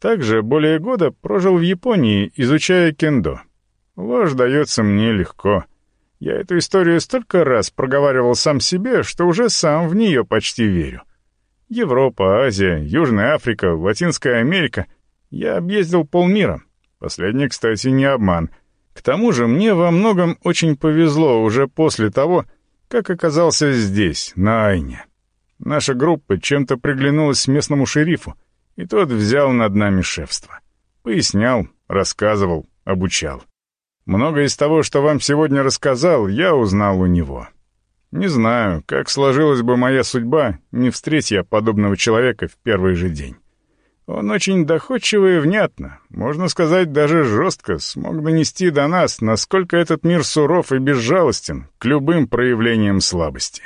Также более года прожил в Японии, изучая кендо. Ложь дается мне легко. Я эту историю столько раз проговаривал сам себе, что уже сам в нее почти верю. Европа, Азия, Южная Африка, Латинская Америка. Я объездил полмира. Последний, кстати, не обман. К тому же мне во многом очень повезло уже после того, как оказался здесь, на Айне. Наша группа чем-то приглянулась местному шерифу, и тот взял над нами шефство. Пояснял, рассказывал, обучал. Многое из того, что вам сегодня рассказал, я узнал у него. Не знаю, как сложилась бы моя судьба, не встреть я подобного человека в первый же день. Он очень доходчиво и внятно, можно сказать, даже жестко, смог донести до нас, насколько этот мир суров и безжалостен к любым проявлениям слабости.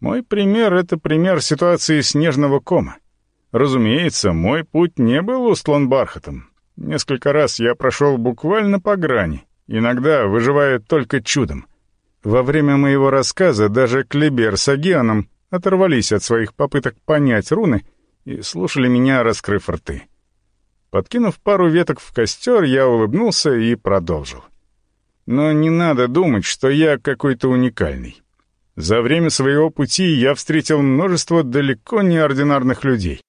Мой пример — это пример ситуации снежного кома. Разумеется, мой путь не был устлан бархатом. Несколько раз я прошел буквально по грани, иногда выживая только чудом. Во время моего рассказа даже Клебер с Агианом оторвались от своих попыток понять руны и слушали меня, раскрыв рты. Подкинув пару веток в костер, я улыбнулся и продолжил. Но не надо думать, что я какой-то уникальный. За время своего пути я встретил множество далеко не ординарных людей.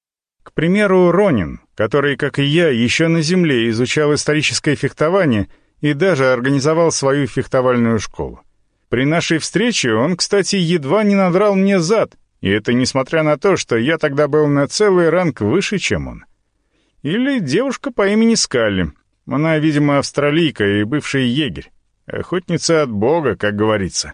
К примеру, Ронин, который, как и я, еще на Земле изучал историческое фехтование и даже организовал свою фехтовальную школу. При нашей встрече он, кстати, едва не надрал мне зад, и это несмотря на то, что я тогда был на целый ранг выше, чем он. Или девушка по имени Скалли. Она, видимо, австралийка и бывший егерь. Охотница от бога, как говорится.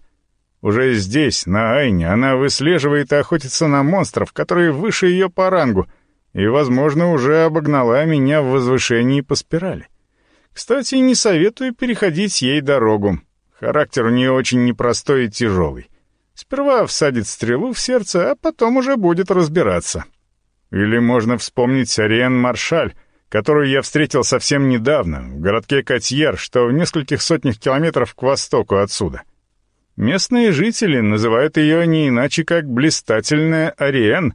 Уже здесь, на Айне, она выслеживает и охотится на монстров, которые выше ее по рангу, и, возможно, уже обогнала меня в возвышении по спирали. Кстати, не советую переходить ей дорогу. Характер у нее очень непростой и тяжелый. Сперва всадит стрелу в сердце, а потом уже будет разбираться. Или можно вспомнить Ариен Маршаль, которую я встретил совсем недавно, в городке Катьер, что в нескольких сотнях километров к востоку отсюда. Местные жители называют ее не иначе, как «блистательная Ариен».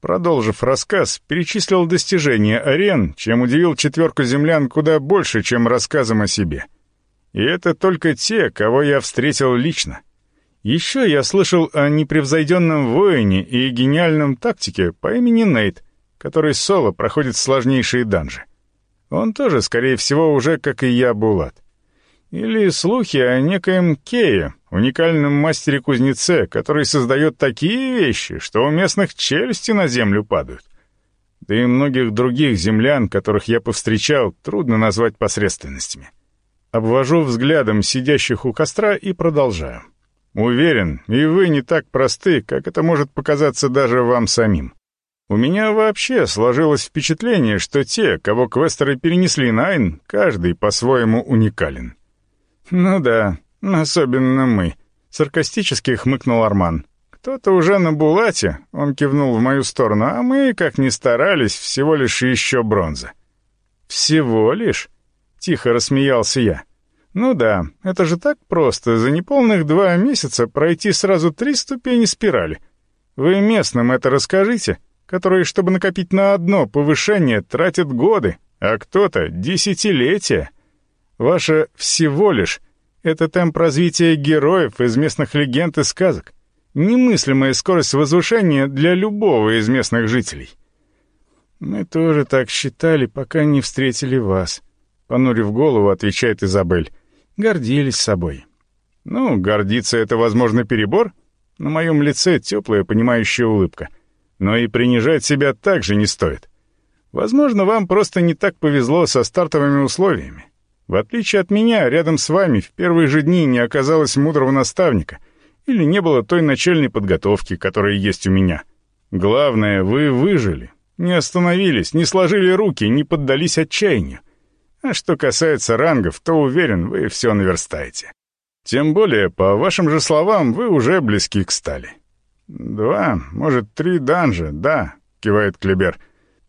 Продолжив рассказ, перечислил достижения Ариен, чем удивил четверку землян куда больше, чем рассказом о себе — и это только те, кого я встретил лично. Еще я слышал о непревзойденном воине и гениальном тактике по имени Нейт, который соло проходит сложнейшие данжи. Он тоже, скорее всего, уже, как и я, Булат. Или слухи о некоем Кее, уникальном мастере-кузнеце, который создает такие вещи, что у местных челюсти на землю падают. Да и многих других землян, которых я повстречал, трудно назвать посредственностями. Обвожу взглядом сидящих у костра и продолжаю. Уверен, и вы не так просты, как это может показаться даже вам самим. У меня вообще сложилось впечатление, что те, кого квестеры перенесли на Айн, каждый по-своему уникален. «Ну да, особенно мы», — саркастически хмыкнул Арман. «Кто-то уже на Булате», — он кивнул в мою сторону, «а мы, как ни старались, всего лишь еще бронза». «Всего лишь?» Тихо рассмеялся я. «Ну да, это же так просто, за неполных два месяца пройти сразу три ступени спирали. Вы местным это расскажите, которые, чтобы накопить на одно повышение, тратят годы, а кто-то — десятилетия. Ваше «всего лишь» — это темп развития героев из местных легенд и сказок. Немыслимая скорость возвышения для любого из местных жителей. Мы тоже так считали, пока не встретили вас. Понурив голову, отвечает Изабель. Гордились собой. Ну, гордиться — это, возможно, перебор. На моем лице теплая, понимающая улыбка. Но и принижать себя также не стоит. Возможно, вам просто не так повезло со стартовыми условиями. В отличие от меня, рядом с вами в первые же дни не оказалось мудрого наставника или не было той начальной подготовки, которая есть у меня. Главное, вы выжили, не остановились, не сложили руки, не поддались отчаянию. А что касается рангов, то уверен, вы все наверстаете. Тем более, по вашим же словам, вы уже близки к стали. «Два, может, три данжа, да», — кивает Клебер.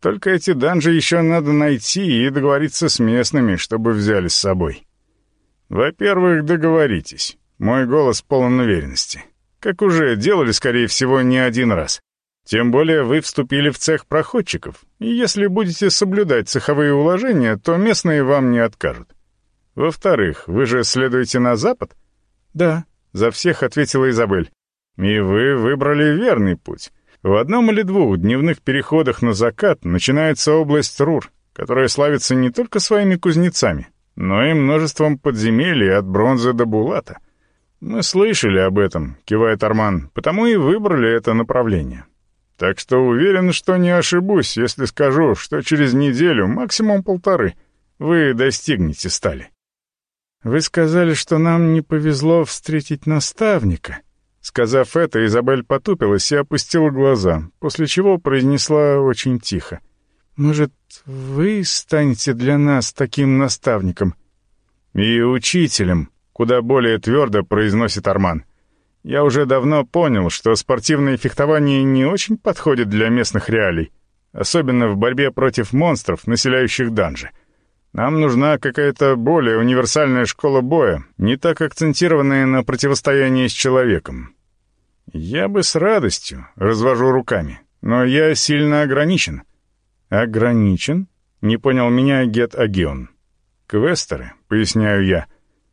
«Только эти данжи еще надо найти и договориться с местными, чтобы взяли с собой». «Во-первых, договоритесь». Мой голос полон уверенности. Как уже делали, скорее всего, не один раз. Тем более вы вступили в цех проходчиков, и если будете соблюдать цеховые уложения, то местные вам не откажут. Во-вторых, вы же следуете на запад? Да, за всех ответила Изабель. И вы выбрали верный путь. В одном или двух дневных переходах на закат начинается область Рур, которая славится не только своими кузнецами, но и множеством подземелий от бронзы до булата. Мы слышали об этом, кивает Арман, потому и выбрали это направление. Так что уверен, что не ошибусь, если скажу, что через неделю, максимум полторы, вы достигнете стали. «Вы сказали, что нам не повезло встретить наставника». Сказав это, Изабель потупилась и опустила глаза, после чего произнесла очень тихо. «Может, вы станете для нас таким наставником?» «И учителем», — куда более твердо произносит Арман. «Я уже давно понял, что спортивное фехтование не очень подходит для местных реалий, особенно в борьбе против монстров, населяющих данжи. Нам нужна какая-то более универсальная школа боя, не так акцентированная на противостоянии с человеком. Я бы с радостью развожу руками, но я сильно ограничен. Ограничен? Не понял меня Гет Агион. Квестеры, поясняю я.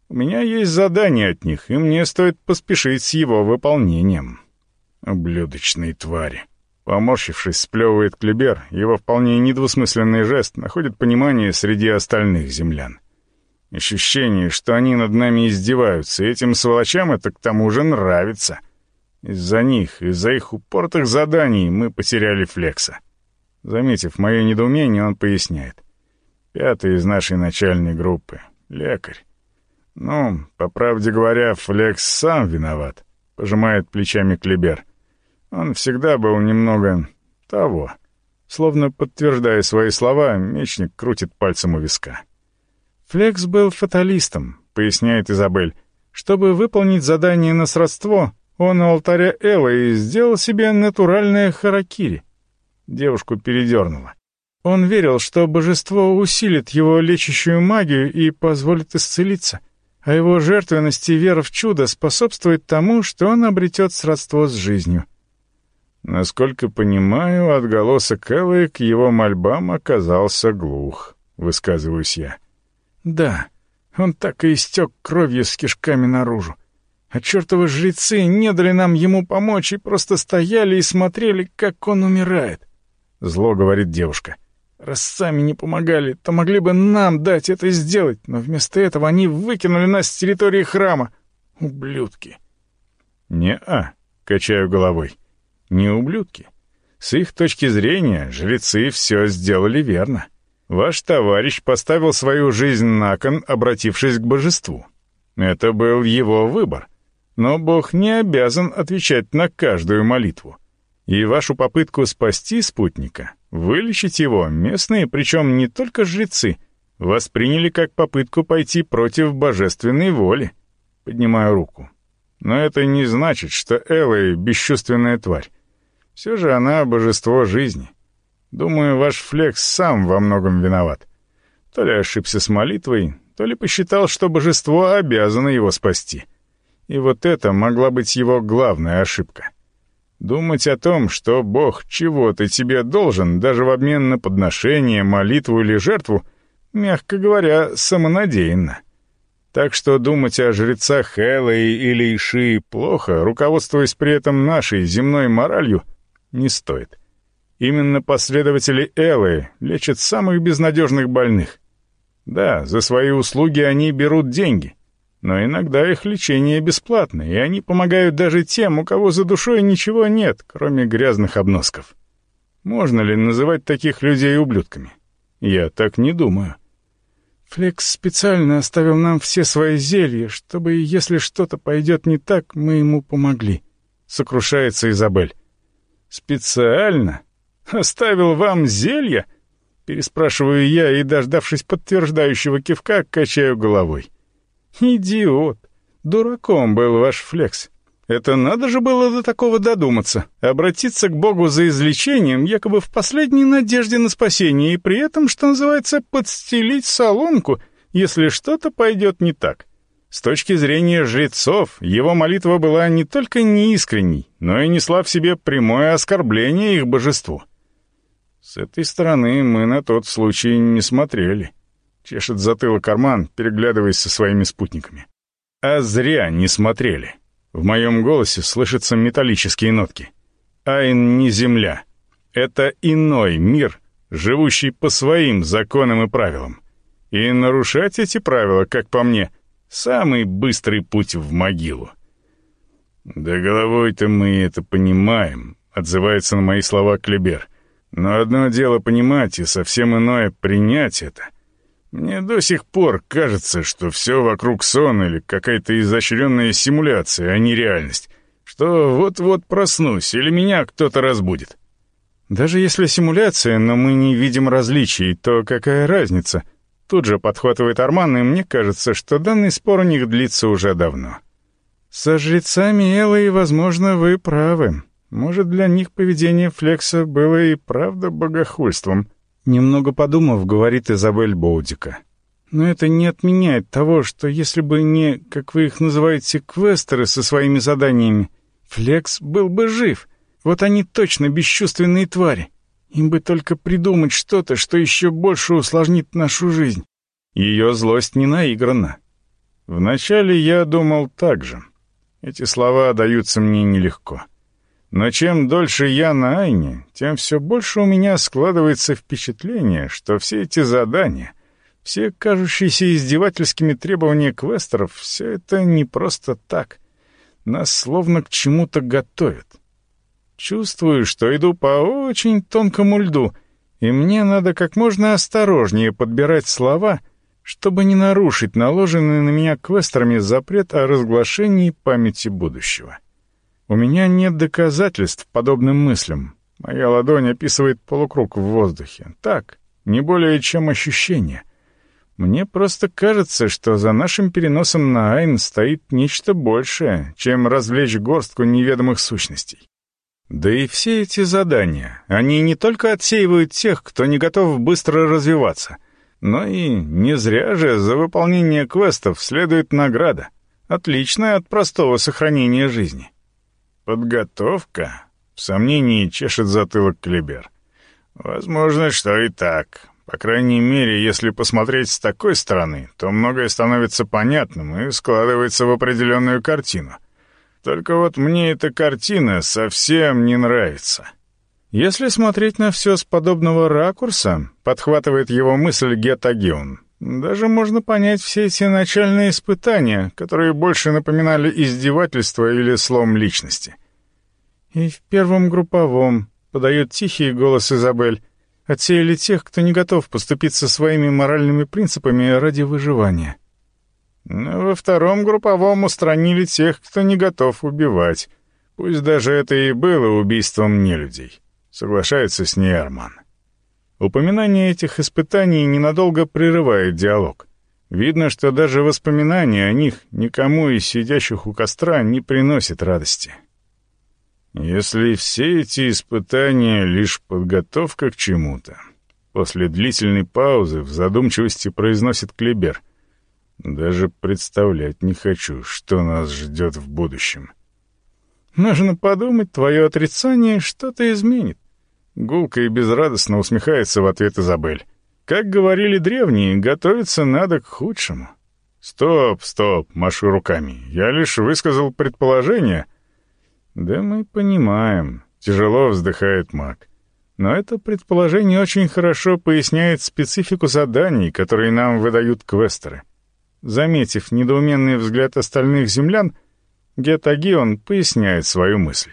У меня есть задание от них, и мне стоит поспешить с его выполнением. Ублюдочные твари. Поморщившись, сплевывает Клебер, его вполне недвусмысленный жест находит понимание среди остальных землян. Ощущение, что они над нами издеваются, и этим сволочам это к тому же нравится. Из-за них, из-за их упортых заданий мы потеряли Флекса. Заметив мое недоумение, он поясняет. Пятый из нашей начальной группы. Лекарь. Ну, по правде говоря, Флекс сам виноват, пожимает плечами Клебер. — он всегда был немного того. Словно подтверждая свои слова, мечник крутит пальцем у виска. «Флекс был фаталистом», — поясняет Изабель. «Чтобы выполнить задание на сродство, он у алтаря Эллы сделал себе натуральное харакири». Девушку передернуло. Он верил, что божество усилит его лечащую магию и позволит исцелиться, а его жертвенность и вера в чудо способствует тому, что он обретет сродство с жизнью. Насколько понимаю, отголосок Эллы к его мольбам оказался глух, высказываюсь я. Да, он так и истек кровью с кишками наружу. А чертовы жрецы не дали нам ему помочь и просто стояли и смотрели, как он умирает. Зло говорит девушка. Раз сами не помогали, то могли бы нам дать это сделать, но вместо этого они выкинули нас с территории храма. Ублюдки. Не-а, качаю головой. Не ублюдки. С их точки зрения, жрецы все сделали верно. Ваш товарищ поставил свою жизнь на кон, обратившись к божеству. Это был его выбор. Но Бог не обязан отвечать на каждую молитву. И вашу попытку спасти спутника, вылечить его, местные, причем не только жрецы, восприняли как попытку пойти против божественной воли. Поднимаю руку. Но это не значит, что Элла — бесчувственная тварь. Все же она божество жизни. Думаю, ваш Флекс сам во многом виноват. То ли ошибся с молитвой, то ли посчитал, что божество обязано его спасти. И вот это могла быть его главная ошибка. Думать о том, что Бог чего-то тебе должен, даже в обмен на подношение, молитву или жертву, мягко говоря, самонадеянно. Так что думать о жрецах Эллы или Иши плохо, руководствуясь при этом нашей земной моралью — не стоит. Именно последователи Эллы лечат самых безнадежных больных. Да, за свои услуги они берут деньги, но иногда их лечение бесплатно, и они помогают даже тем, у кого за душой ничего нет, кроме грязных обносков. Можно ли называть таких людей ублюдками? Я так не думаю. Флекс специально оставил нам все свои зелья, чтобы, если что-то пойдет не так, мы ему помогли. Сокрушается Изабель. «Специально? Оставил вам зелье?» Переспрашиваю я и, дождавшись подтверждающего кивка, качаю головой. «Идиот! Дураком был ваш флекс. Это надо же было до такого додуматься. Обратиться к Богу за излечением, якобы в последней надежде на спасение, и при этом, что называется, подстелить соломку, если что-то пойдет не так. С точки зрения жрецов, его молитва была не только неискренней, но и несла в себе прямое оскорбление их божеству. С этой стороны мы на тот случай не смотрели. Чешет затылок карман, переглядываясь со своими спутниками. А зря не смотрели. В моем голосе слышатся металлические нотки. Айн не земля. Это иной мир, живущий по своим законам и правилам. И нарушать эти правила, как по мне, самый быстрый путь в могилу. «Да головой-то мы это понимаем», — отзывается на мои слова Клебер. «Но одно дело понимать, и совсем иное — принять это. Мне до сих пор кажется, что все вокруг сон или какая-то изощренная симуляция, а не реальность, что вот-вот проснусь или меня кто-то разбудит». «Даже если симуляция, но мы не видим различий, то какая разница?» Тут же подхватывает Арман, и мне кажется, что данный спор у них длится уже давно. «Со жрецами Эллы, возможно, вы правы. Может, для них поведение Флекса было и правда богохульством». Немного подумав, говорит Изабель Боудика. «Но это не отменяет того, что если бы не, как вы их называете, квестеры со своими заданиями, Флекс был бы жив. Вот они точно бесчувственные твари. Им бы только придумать что-то, что еще больше усложнит нашу жизнь. Ее злость не наиграна. Вначале я думал так же. Эти слова даются мне нелегко. Но чем дольше я на Айне, тем все больше у меня складывается впечатление, что все эти задания, все кажущиеся издевательскими требования квестеров, все это не просто так. Нас словно к чему-то готовят. Чувствую, что иду по очень тонкому льду, и мне надо как можно осторожнее подбирать слова, чтобы не нарушить наложенный на меня квестерами запрет о разглашении памяти будущего. У меня нет доказательств подобным мыслям. Моя ладонь описывает полукруг в воздухе. Так, не более чем ощущение. Мне просто кажется, что за нашим переносом на Айн стоит нечто большее, чем развлечь горстку неведомых сущностей. Да и все эти задания, они не только отсеивают тех, кто не готов быстро развиваться, но и не зря же за выполнение квестов следует награда, отличная от простого сохранения жизни. Подготовка? В сомнении чешет затылок Клебер. Возможно, что и так. По крайней мере, если посмотреть с такой стороны, то многое становится понятным и складывается в определенную картину — только вот мне эта картина совсем не нравится. Если смотреть на все с подобного ракурса, подхватывает его мысль Гетагион, даже можно понять все эти начальные испытания, которые больше напоминали издевательство или слом личности. И в первом групповом, подает тихий голос Изабель, отсеяли тех, кто не готов поступиться своими моральными принципами ради выживания. Но во втором групповом устранили тех, кто не готов убивать. Пусть даже это и было убийством нелюдей. Соглашается с ней Арман. Упоминание этих испытаний ненадолго прерывает диалог. Видно, что даже воспоминания о них никому из сидящих у костра не приносит радости. Если все эти испытания — лишь подготовка к чему-то, после длительной паузы в задумчивости произносит Клебер — даже представлять не хочу, что нас ждет в будущем. Нужно подумать, твое отрицание что-то изменит. Гулко и безрадостно усмехается в ответ Изабель. Как говорили древние, готовиться надо к худшему. Стоп, стоп, машу руками. Я лишь высказал предположение. Да мы понимаем, тяжело вздыхает маг. Но это предположение очень хорошо поясняет специфику заданий, которые нам выдают квестеры. Заметив недоуменный взгляд остальных землян, Гетагион поясняет свою мысль.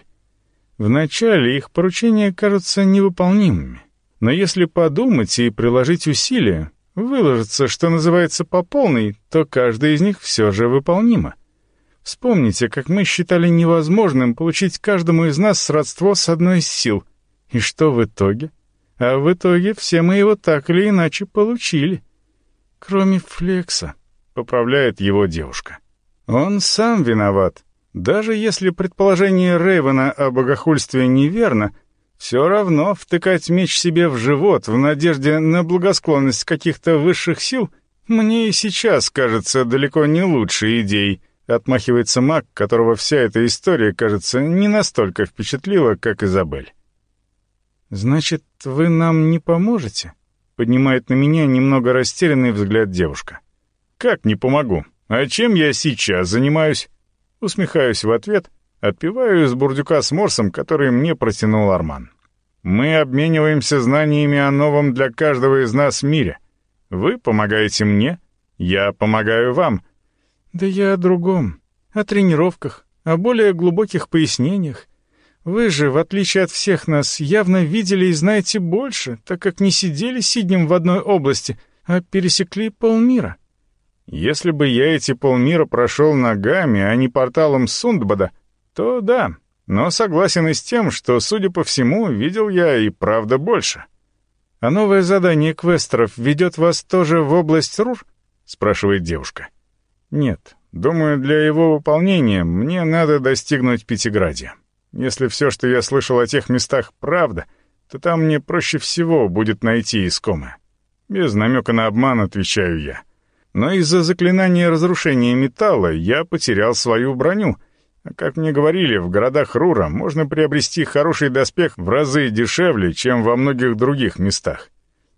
Вначале их поручения кажутся невыполнимыми, но если подумать и приложить усилия, выложиться, что называется, по полной, то каждая из них все же выполнима. Вспомните, как мы считали невозможным получить каждому из нас сродство с одной из сил. И что в итоге? А в итоге все мы его так или иначе получили. Кроме Флекса. — поправляет его девушка. «Он сам виноват. Даже если предположение Рейвена о богохульстве неверно, все равно втыкать меч себе в живот в надежде на благосклонность каких-то высших сил Мне и сейчас кажется далеко не лучшей идеей, отмахивается маг, которого вся эта история, кажется, не настолько впечатлила, как Изабель. «Значит, вы нам не поможете?» — поднимает на меня немного растерянный взгляд девушка. «Как не помогу? А чем я сейчас занимаюсь?» Усмехаюсь в ответ, отпиваю из бурдюка с морсом, который мне протянул Арман. «Мы обмениваемся знаниями о новом для каждого из нас мире. Вы помогаете мне, я помогаю вам». «Да я о другом, о тренировках, о более глубоких пояснениях. Вы же, в отличие от всех нас, явно видели и знаете больше, так как не сидели сиднем в одной области, а пересекли полмира. Если бы я эти полмира прошел ногами, а не порталом Сундбада, то да, но согласен и с тем, что, судя по всему, видел я и правда больше. «А новое задание квестеров ведет вас тоже в область Рур?» — спрашивает девушка. «Нет, думаю, для его выполнения мне надо достигнуть Пятиградия». Если все, что я слышал о тех местах, правда, то там мне проще всего будет найти искомое. Без намека на обман отвечаю я. Но из-за заклинания разрушения металла я потерял свою броню. А как мне говорили, в городах Рура можно приобрести хороший доспех в разы дешевле, чем во многих других местах.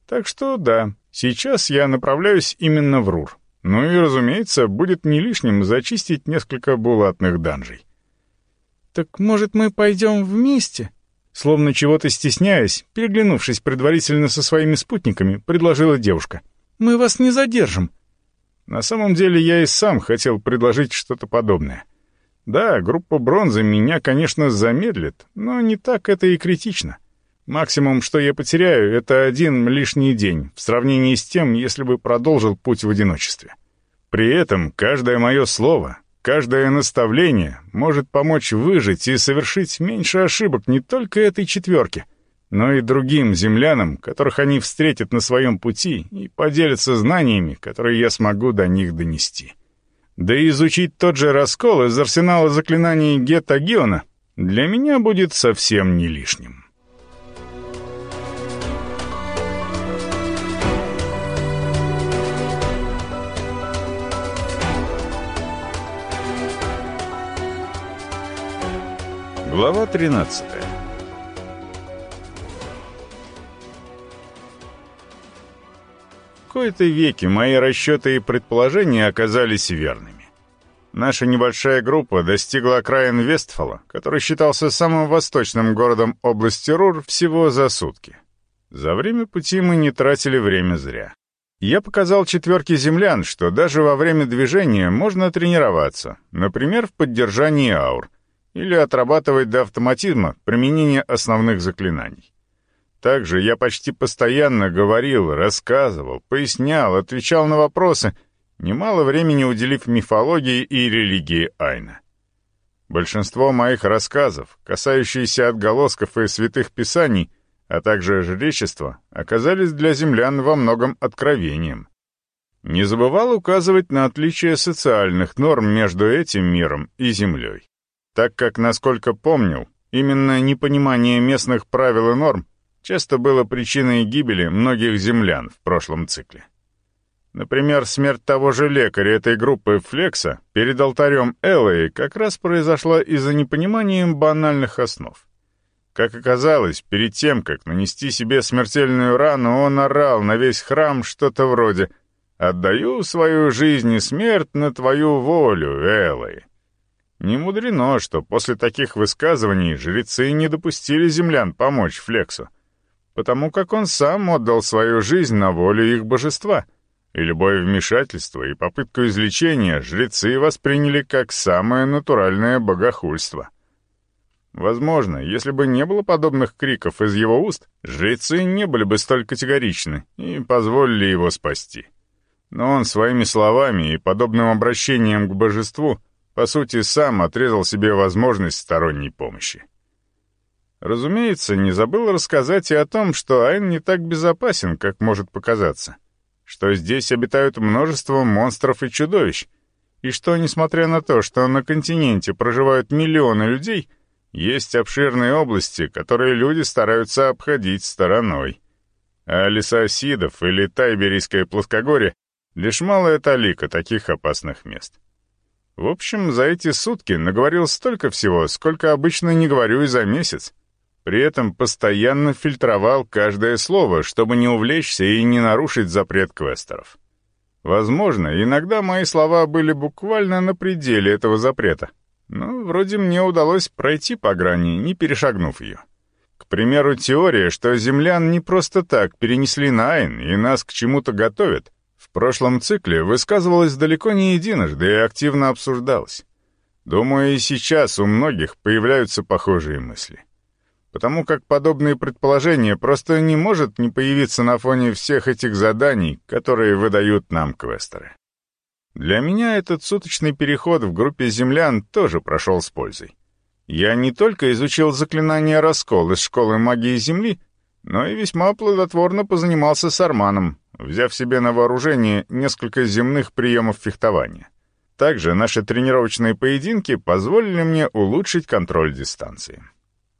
Так что да, сейчас я направляюсь именно в Рур. Ну и, разумеется, будет не лишним зачистить несколько булатных данжей. «Так, может, мы пойдем вместе?» Словно чего-то стесняясь, переглянувшись предварительно со своими спутниками, предложила девушка. «Мы вас не задержим». На самом деле я и сам хотел предложить что-то подобное. Да, группа бронзы меня, конечно, замедлит, но не так это и критично. Максимум, что я потеряю, это один лишний день в сравнении с тем, если бы продолжил путь в одиночестве. При этом каждое мое слово, Каждое наставление может помочь выжить и совершить меньше ошибок не только этой четверке, но и другим землянам, которых они встретят на своем пути и поделятся знаниями, которые я смогу до них донести. Да и изучить тот же раскол из арсенала заклинаний Гетта Гиона для меня будет совсем не лишним. Глава 13 кои-то веки мои расчеты и предположения оказались верными. Наша небольшая группа достигла окраин Вестфала, который считался самым восточным городом области Рур, всего за сутки. За время пути мы не тратили время зря. Я показал четверке землян, что даже во время движения можно тренироваться, например, в поддержании аур, или отрабатывать до автоматизма применение основных заклинаний. Также я почти постоянно говорил, рассказывал, пояснял, отвечал на вопросы, немало времени уделив мифологии и религии Айна. Большинство моих рассказов, касающиеся отголосков и святых писаний, а также жречества, оказались для землян во многом откровением. Не забывал указывать на отличия социальных норм между этим миром и Землей так как, насколько помнил, именно непонимание местных правил и норм часто было причиной гибели многих землян в прошлом цикле. Например, смерть того же лекаря этой группы Флекса перед алтарем Эллы как раз произошла из-за непонимания банальных основ. Как оказалось, перед тем, как нанести себе смертельную рану, он орал на весь храм что-то вроде «Отдаю свою жизнь и смерть на твою волю, Эллы». Не мудрено, что после таких высказываний жрецы не допустили землян помочь Флексу, потому как он сам отдал свою жизнь на волю их божества, и любое вмешательство и попытку излечения жрецы восприняли как самое натуральное богохульство. Возможно, если бы не было подобных криков из его уст, жрецы не были бы столь категоричны и позволили его спасти. Но он своими словами и подобным обращением к божеству по сути, сам отрезал себе возможность сторонней помощи. Разумеется, не забыл рассказать и о том, что Айн не так безопасен, как может показаться, что здесь обитают множество монстров и чудовищ, и что, несмотря на то, что на континенте проживают миллионы людей, есть обширные области, которые люди стараются обходить стороной. А леса Сидов или Тайберийское плоскогорье Лишь малая талика таких опасных мест. В общем, за эти сутки наговорил столько всего, сколько обычно не говорю и за месяц. При этом постоянно фильтровал каждое слово, чтобы не увлечься и не нарушить запрет квестеров. Возможно, иногда мои слова были буквально на пределе этого запрета, но вроде мне удалось пройти по грани, не перешагнув ее. К примеру, теория, что землян не просто так перенесли на Айн и нас к чему-то готовят, в прошлом цикле высказывалась далеко не единожды и активно обсуждалась. Думаю, и сейчас у многих появляются похожие мысли потому как подобные предположения просто не может не появиться на фоне всех этих заданий, которые выдают нам квестеры. Для меня этот суточный переход в группе землян тоже прошел с пользой. Я не только изучил заклинание «Раскол» из школы магии Земли, но и весьма плодотворно позанимался с Арманом, взяв себе на вооружение несколько земных приемов фехтования. Также наши тренировочные поединки позволили мне улучшить контроль дистанции.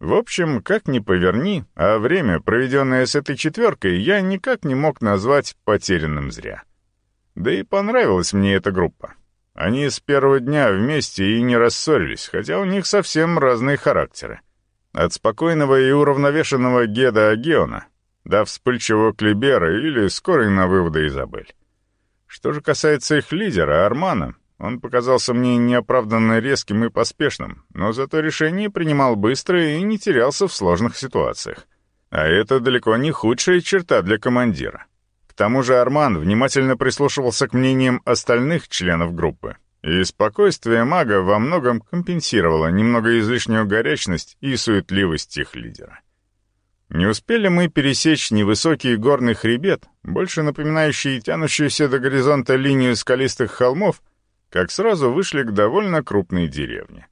В общем, как ни поверни, а время, проведенное с этой четверкой, я никак не мог назвать потерянным зря. Да и понравилась мне эта группа. Они с первого дня вместе и не рассорились, хотя у них совсем разные характеры. От спокойного и уравновешенного Геда Агеона до вспыльчивого Клибера или скорой на выводы Изабель. Что же касается их лидера, Армана, он показался мне неоправданно резким и поспешным, но зато решение принимал быстро и не терялся в сложных ситуациях. А это далеко не худшая черта для командира. К тому же Арман внимательно прислушивался к мнениям остальных членов группы, и спокойствие мага во многом компенсировало немного излишнюю горячность и суетливость их лидера. Не успели мы пересечь невысокий горный хребет, больше напоминающий тянущуюся до горизонта линию скалистых холмов, как сразу вышли к довольно крупной деревне.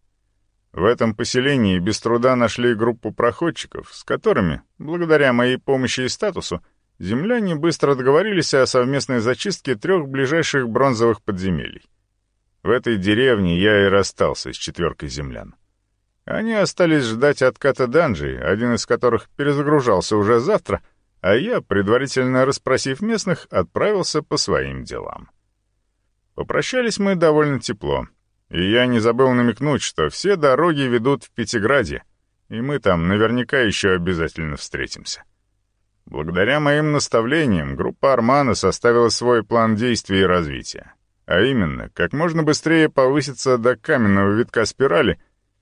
В этом поселении без труда нашли группу проходчиков, с которыми, благодаря моей помощи и статусу, земляне быстро договорились о совместной зачистке трех ближайших бронзовых подземелий. В этой деревне я и расстался с четверкой землян. Они остались ждать отката данжей, один из которых перезагружался уже завтра, а я, предварительно расспросив местных, отправился по своим делам. Попрощались мы довольно тепло, и я не забыл намекнуть, что все дороги ведут в Пятиграде, и мы там наверняка еще обязательно встретимся. Благодаря моим наставлениям группа Армана составила свой план действий и развития, а именно, как можно быстрее повыситься до каменного витка спирали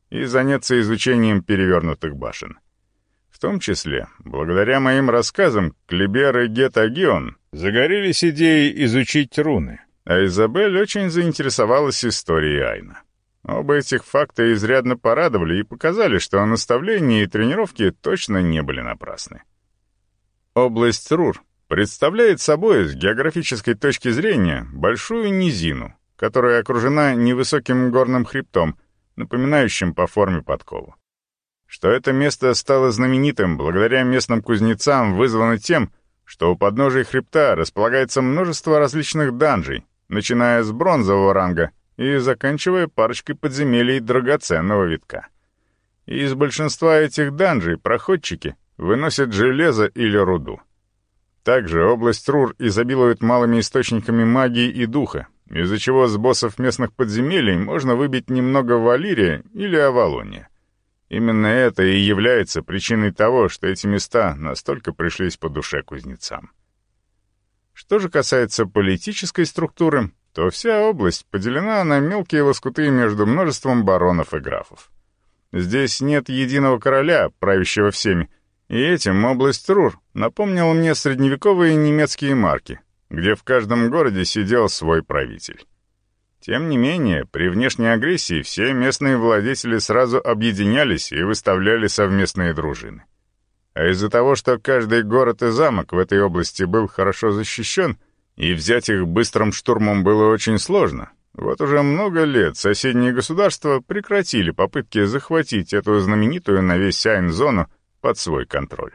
и заняться изучением перевернутых башен. В том числе, благодаря моим рассказам, Клибер и Гетагион загорелись идеей изучить руны — а Изабель очень заинтересовалась историей Айна. Оба этих факта изрядно порадовали и показали, что наставления и тренировки точно не были напрасны. Область Рур представляет собой с географической точки зрения большую низину, которая окружена невысоким горным хребтом, напоминающим по форме подкову. Что это место стало знаменитым благодаря местным кузнецам вызвано тем, что у подножия хребта располагается множество различных данжей, начиная с бронзового ранга и заканчивая парочкой подземелий драгоценного витка. Из большинства этих данжей проходчики выносят железо или руду. Также область Рур изобилует малыми источниками магии и духа, из-за чего с боссов местных подземелий можно выбить немного Валирия или Авалония. Именно это и является причиной того, что эти места настолько пришлись по душе кузнецам. Что же касается политической структуры, то вся область поделена на мелкие лоскуты между множеством баронов и графов. Здесь нет единого короля, правящего всеми, и этим область Рур напомнила мне средневековые немецкие марки, где в каждом городе сидел свой правитель. Тем не менее, при внешней агрессии все местные владетели сразу объединялись и выставляли совместные дружины. А из-за того, что каждый город и замок в этой области был хорошо защищен, и взять их быстрым штурмом было очень сложно, вот уже много лет соседние государства прекратили попытки захватить эту знаменитую на весь Айн-зону под свой контроль.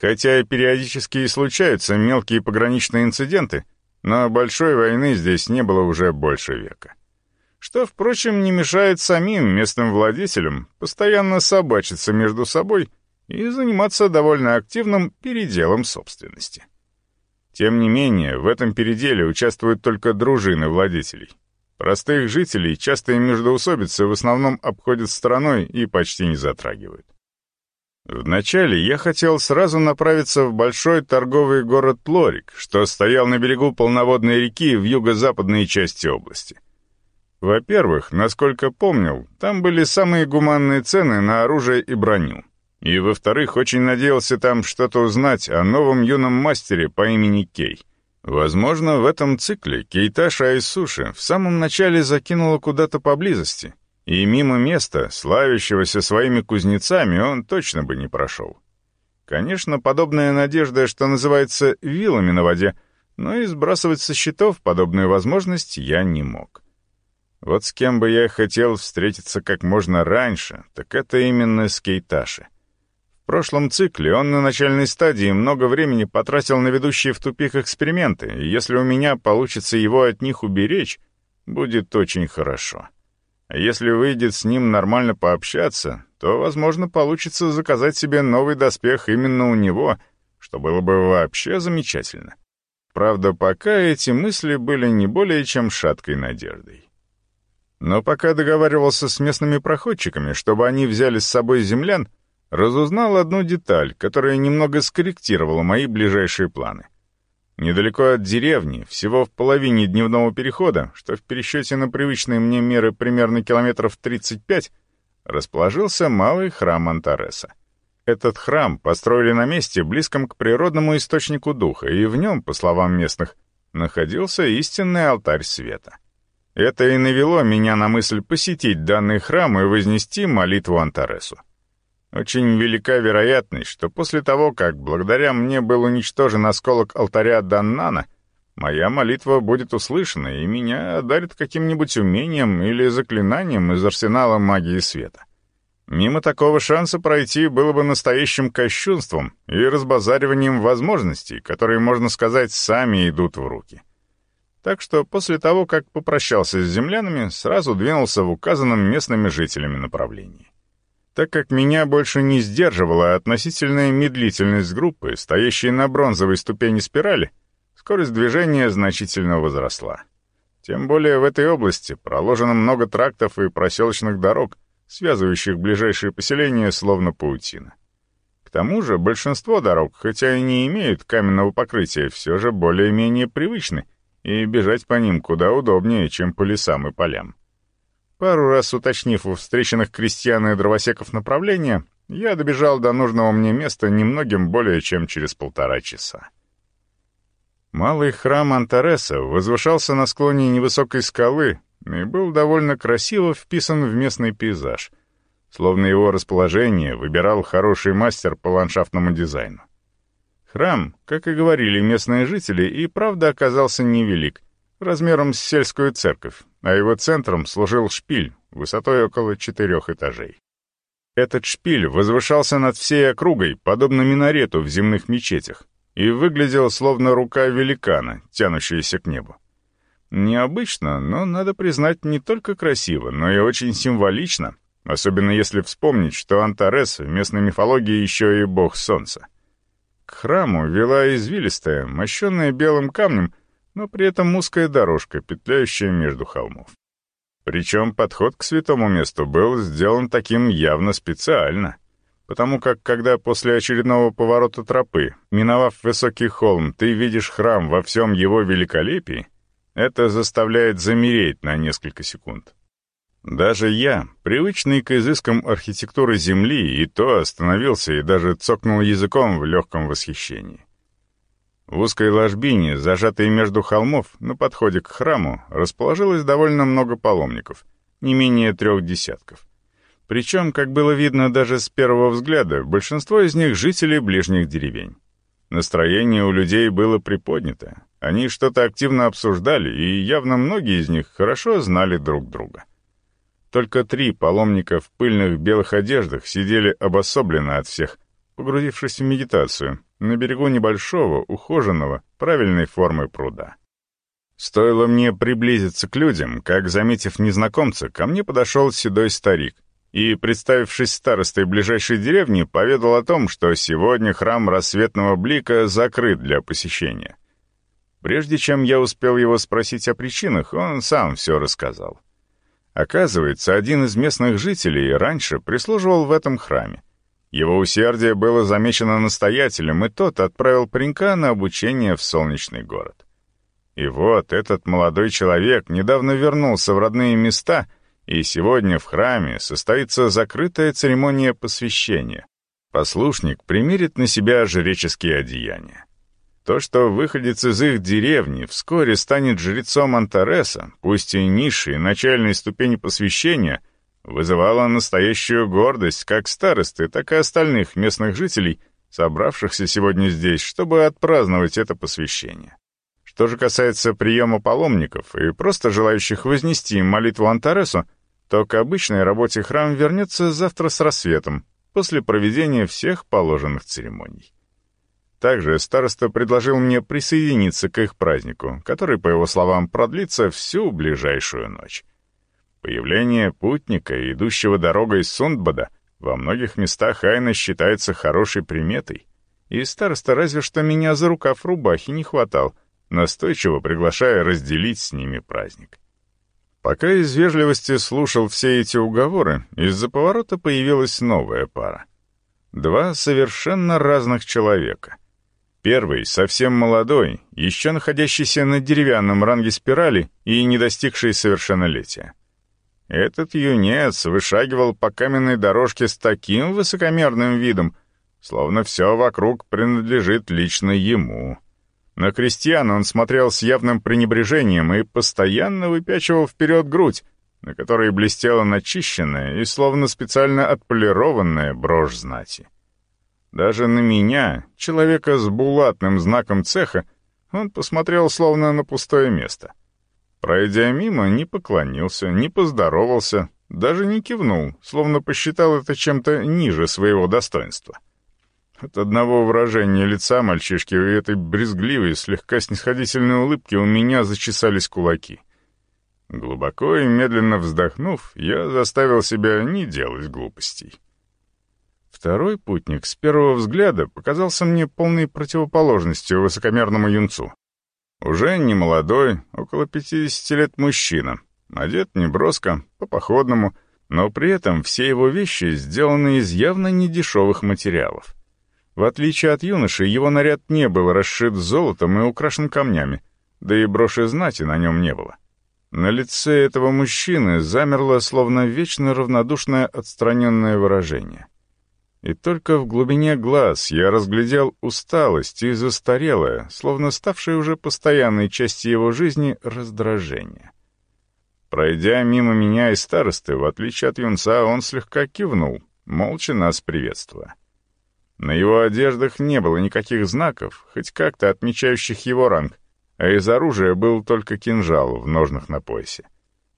Хотя и периодически и случаются мелкие пограничные инциденты, но большой войны здесь не было уже больше века. Что, впрочем, не мешает самим местным владетелям постоянно собачиться между собой и заниматься довольно активным переделом собственности. Тем не менее, в этом переделе участвуют только дружины владетелей. Простых жителей частые междоусобицы в основном обходят стороной и почти не затрагивают. Вначале я хотел сразу направиться в большой торговый город Лорик, что стоял на берегу полноводной реки в юго-западной части области. Во-первых, насколько помнил, там были самые гуманные цены на оружие и броню. И, во-вторых, очень надеялся там что-то узнать о новом юном мастере по имени Кей. Возможно, в этом цикле Кейташа Айсуши в самом начале закинула куда-то поблизости, и мимо места, славящегося своими кузнецами, он точно бы не прошел. Конечно, подобная надежда, что называется, вилами на воде, но и сбрасывать со счетов подобную возможность я не мог. Вот с кем бы я хотел встретиться как можно раньше, так это именно с Кейташи. В прошлом цикле он на начальной стадии много времени потратил на ведущие в тупик эксперименты, и если у меня получится его от них уберечь, будет очень хорошо. А если выйдет с ним нормально пообщаться, то, возможно, получится заказать себе новый доспех именно у него, что было бы вообще замечательно. Правда, пока эти мысли были не более чем шаткой надеждой. Но пока договаривался с местными проходчиками, чтобы они взяли с собой землян, разузнал одну деталь, которая немного скорректировала мои ближайшие планы. Недалеко от деревни, всего в половине дневного перехода, что в пересчете на привычные мне меры примерно километров 35, расположился малый храм Антареса. Этот храм построили на месте, близком к природному источнику духа, и в нем, по словам местных, находился истинный алтарь света. Это и навело меня на мысль посетить данный храм и вознести молитву Антаресу. Очень велика вероятность, что после того, как благодаря мне был уничтожен осколок алтаря Даннана, моя молитва будет услышана, и меня одарит каким-нибудь умением или заклинанием из арсенала магии света. Мимо такого шанса пройти было бы настоящим кощунством и разбазариванием возможностей, которые, можно сказать, сами идут в руки. Так что после того, как попрощался с землянами, сразу двинулся в указанном местными жителями направлении. Так как меня больше не сдерживала относительная медлительность группы, стоящей на бронзовой ступени спирали, скорость движения значительно возросла. Тем более в этой области проложено много трактов и проселочных дорог, связывающих ближайшие поселения словно паутина. К тому же большинство дорог, хотя и не имеют каменного покрытия, все же более-менее привычны — и бежать по ним куда удобнее, чем по лесам и полям. Пару раз уточнив у встреченных крестьян и дровосеков направление, я добежал до нужного мне места немногим более чем через полтора часа. Малый храм Антареса возвышался на склоне невысокой скалы и был довольно красиво вписан в местный пейзаж, словно его расположение выбирал хороший мастер по ландшафтному дизайну. Храм, как и говорили местные жители, и правда оказался невелик, размером с сельскую церковь, а его центром служил шпиль высотой около четырех этажей. Этот шпиль возвышался над всей округой, подобно минарету в земных мечетях, и выглядел словно рука великана, тянущаяся к небу. Необычно, но, надо признать, не только красиво, но и очень символично, особенно если вспомнить, что Антарес в местной мифологии еще и бог солнца. К храму вела извилистая, мощенная белым камнем, но при этом узкая дорожка, петляющая между холмов. Причем подход к святому месту был сделан таким явно специально, потому как когда после очередного поворота тропы, миновав высокий холм, ты видишь храм во всем его великолепии, это заставляет замереть на несколько секунд. Даже я, привычный к изыскам архитектуры Земли, и то остановился и даже цокнул языком в легком восхищении. В узкой ложбине, зажатой между холмов, на подходе к храму, расположилось довольно много паломников, не менее трех десятков. Причем, как было видно даже с первого взгляда, большинство из них жители ближних деревень. Настроение у людей было приподнято, они что-то активно обсуждали, и явно многие из них хорошо знали друг друга. Только три паломника в пыльных белых одеждах сидели обособленно от всех, погрузившись в медитацию, на берегу небольшого, ухоженного, правильной формы пруда. Стоило мне приблизиться к людям, как, заметив незнакомца, ко мне подошел седой старик и, представившись старостой ближайшей деревни, поведал о том, что сегодня храм рассветного блика закрыт для посещения. Прежде чем я успел его спросить о причинах, он сам все рассказал. Оказывается, один из местных жителей раньше прислуживал в этом храме. Его усердие было замечено настоятелем, и тот отправил паренька на обучение в солнечный город. И вот этот молодой человек недавно вернулся в родные места, и сегодня в храме состоится закрытая церемония посвящения. Послушник примерит на себя жреческие одеяния. То, что выходец из их деревни вскоре станет жрецом Антареса, пусть и низшей начальной ступени посвящения, вызывало настоящую гордость как старосты, так и остальных местных жителей, собравшихся сегодня здесь, чтобы отпраздновать это посвящение. Что же касается приема паломников и просто желающих вознести молитву Антаресу, то к обычной работе храм вернется завтра с рассветом, после проведения всех положенных церемоний. Также староста предложил мне присоединиться к их празднику, который, по его словам, продлится всю ближайшую ночь. Появление путника, идущего дорогой Сундбада, во многих местах Айна считается хорошей приметой, и староста разве что меня за рукав рубахи не хватал, настойчиво приглашая разделить с ними праздник. Пока из вежливости слушал все эти уговоры, из-за поворота появилась новая пара. Два совершенно разных человека — Первый, совсем молодой, еще находящийся на деревянном ранге спирали и не достигший совершеннолетия. Этот юнец вышагивал по каменной дорожке с таким высокомерным видом, словно все вокруг принадлежит лично ему. На крестьян он смотрел с явным пренебрежением и постоянно выпячивал вперед грудь, на которой блестела начищенная и словно специально отполированная брошь знати. Даже на меня, человека с булатным знаком цеха, он посмотрел словно на пустое место. Пройдя мимо, не поклонился, не поздоровался, даже не кивнул, словно посчитал это чем-то ниже своего достоинства. От одного выражения лица мальчишки и этой брезгливой, слегка снисходительной улыбки у меня зачесались кулаки. Глубоко и медленно вздохнув, я заставил себя не делать глупостей. Второй путник с первого взгляда показался мне полной противоположностью высокомерному юнцу. Уже не молодой, около 50 лет мужчина, одет неброско, по-походному, но при этом все его вещи сделаны из явно недешевых материалов. В отличие от юноши, его наряд не был расшит золотом и украшен камнями, да и броши знати на нем не было. На лице этого мужчины замерло словно вечно равнодушное отстраненное выражение — и только в глубине глаз я разглядел усталость и застарелое, словно ставшее уже постоянной частью его жизни, раздражение. Пройдя мимо меня и старосты, в отличие от юнца, он слегка кивнул, молча нас приветствуя. На его одеждах не было никаких знаков, хоть как-то отмечающих его ранг, а из оружия был только кинжал в ножнах на поясе.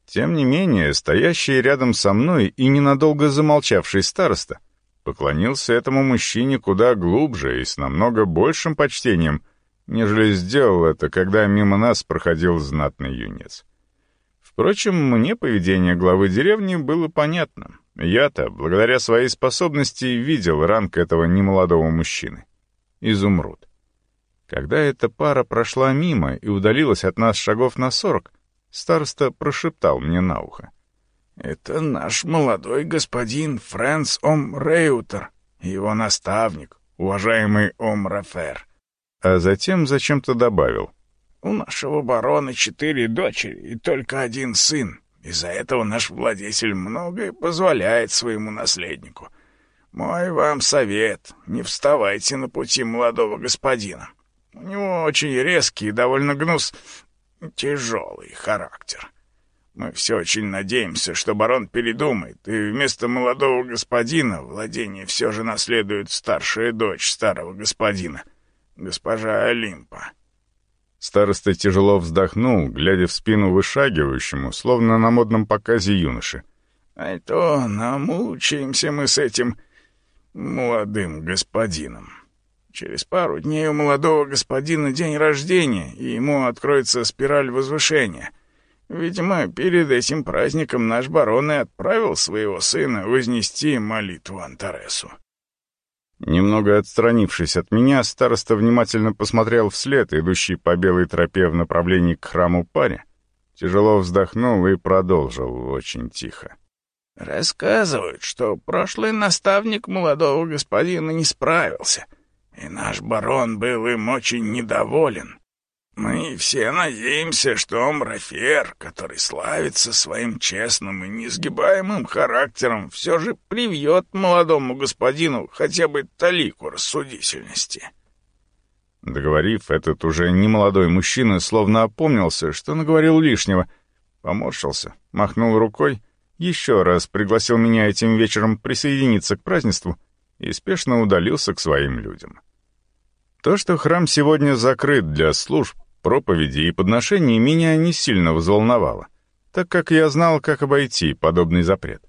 Тем не менее, стоящий рядом со мной и ненадолго замолчавший староста — поклонился этому мужчине куда глубже и с намного большим почтением, нежели сделал это, когда мимо нас проходил знатный юнец. Впрочем, мне поведение главы деревни было понятно. Я-то, благодаря своей способности, видел ранг этого немолодого мужчины. Изумруд. Когда эта пара прошла мимо и удалилась от нас шагов на сорок, староста прошептал мне на ухо. Это наш молодой господин Фрэнс Ом Реутер, его наставник, уважаемый Ом Рафер. А затем зачем-то добавил. У нашего барона четыре дочери и только один сын. Из-за этого наш владетель многое позволяет своему наследнику. Мой вам совет, не вставайте на пути молодого господина. У него очень резкий и довольно гнус... тяжелый характер. Мы все очень надеемся, что барон передумает, и вместо молодого господина владение все же наследует старшая дочь старого господина, госпожа Олимпа». Староста тяжело вздохнул, глядя в спину вышагивающему, словно на модном показе юноши. «А то намучаемся мы с этим молодым господином. Через пару дней у молодого господина день рождения, и ему откроется спираль возвышения». Видимо, перед этим праздником наш барон и отправил своего сына вознести молитву Антаресу. Немного отстранившись от меня, староста внимательно посмотрел вслед, идущий по белой тропе в направлении к храму паре, тяжело вздохнул и продолжил очень тихо. «Рассказывают, что прошлый наставник молодого господина не справился, и наш барон был им очень недоволен. Мы все надеемся, что Мрафер, который славится своим честным и несгибаемым характером, все же привьет молодому господину хотя бы талику рассудительности. Договорив, этот уже немолодой мужчина словно опомнился, что наговорил лишнего, поморщился, махнул рукой, еще раз пригласил меня этим вечером присоединиться к празднеству и спешно удалился к своим людям. То, что храм сегодня закрыт для служб, проповеди и подношений меня не сильно взволновало, так как я знал, как обойти подобный запрет.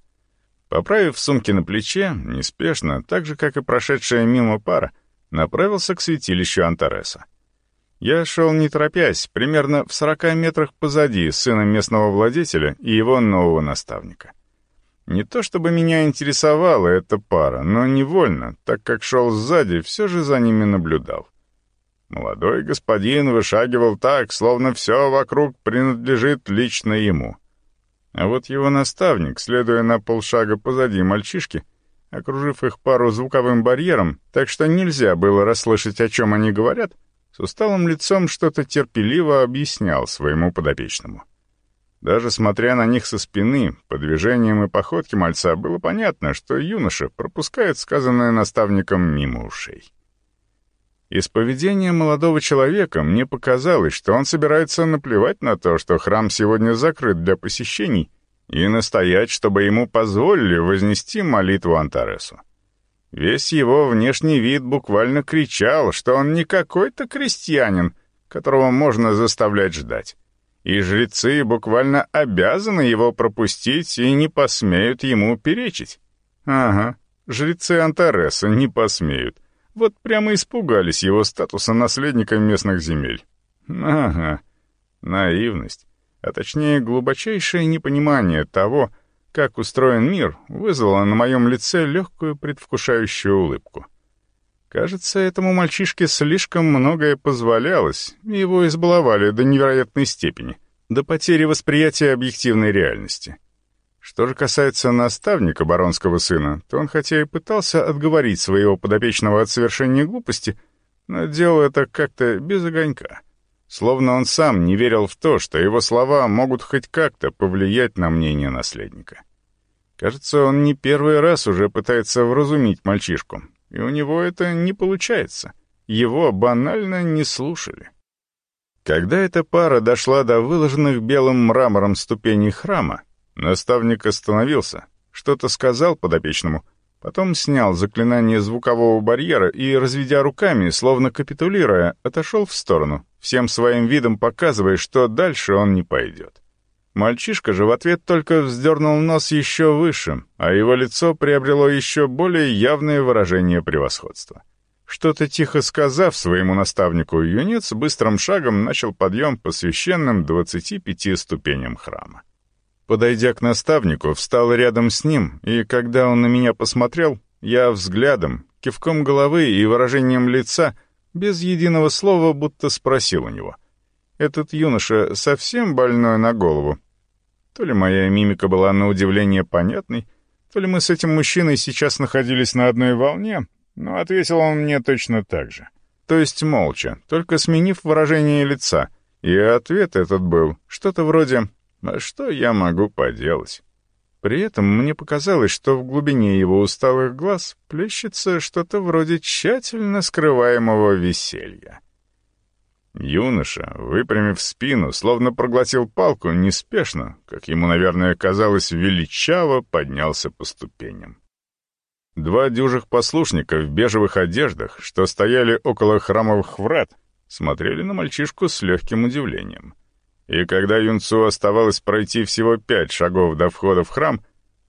Поправив сумки на плече, неспешно, так же, как и прошедшая мимо пара, направился к святилищу Антареса. Я шел не торопясь, примерно в сорока метрах позади сына местного владетеля и его нового наставника. Не то чтобы меня интересовала эта пара, но невольно, так как шел сзади, все же за ними наблюдал. Молодой господин вышагивал так, словно все вокруг принадлежит лично ему. А вот его наставник, следуя на полшага позади мальчишки, окружив их пару звуковым барьером, так что нельзя было расслышать, о чем они говорят, с усталым лицом что-то терпеливо объяснял своему подопечному. Даже смотря на них со спины, по движениям и походке мальца было понятно, что юноша пропускает сказанное наставником мимо ушей. Из поведения молодого человека мне показалось, что он собирается наплевать на то, что храм сегодня закрыт для посещений, и настоять, чтобы ему позволили вознести молитву Антаресу. Весь его внешний вид буквально кричал, что он не какой-то крестьянин, которого можно заставлять ждать. И жрецы буквально обязаны его пропустить и не посмеют ему перечить. Ага, жрецы Антареса не посмеют. Вот прямо испугались его статуса наследника местных земель. Ага, наивность, а точнее глубочайшее непонимание того, как устроен мир, вызвало на моем лице легкую предвкушающую улыбку. Кажется, этому мальчишке слишком многое позволялось, его избаловали до невероятной степени, до потери восприятия объективной реальности. Что же касается наставника баронского сына, то он хотя и пытался отговорить своего подопечного от совершения глупости, но делал это как-то без огонька. Словно он сам не верил в то, что его слова могут хоть как-то повлиять на мнение наследника. Кажется, он не первый раз уже пытается вразумить мальчишку, и у него это не получается. Его банально не слушали. Когда эта пара дошла до выложенных белым мрамором ступеней храма, Наставник остановился, что-то сказал подопечному, потом снял заклинание звукового барьера и, разведя руками, словно капитулируя, отошел в сторону, всем своим видом показывая, что дальше он не пойдет. Мальчишка же в ответ только вздернул нос еще выше, а его лицо приобрело еще более явное выражение превосходства. Что-то тихо сказав своему наставнику, юнец быстрым шагом начал подъем по священным 25 ступеням храма. Подойдя к наставнику, встал рядом с ним, и когда он на меня посмотрел, я взглядом, кивком головы и выражением лица, без единого слова, будто спросил у него. «Этот юноша совсем больной на голову?» То ли моя мимика была на удивление понятной, то ли мы с этим мужчиной сейчас находились на одной волне, но ответил он мне точно так же. То есть молча, только сменив выражение лица. И ответ этот был что-то вроде а что я могу поделать? При этом мне показалось, что в глубине его усталых глаз плещется что-то вроде тщательно скрываемого веселья. Юноша, выпрямив спину, словно проглотил палку, неспешно, как ему, наверное, казалось, величаво поднялся по ступеням. Два дюжих послушника в бежевых одеждах, что стояли около храмовых врат, смотрели на мальчишку с легким удивлением. И когда юнцу оставалось пройти всего пять шагов до входа в храм,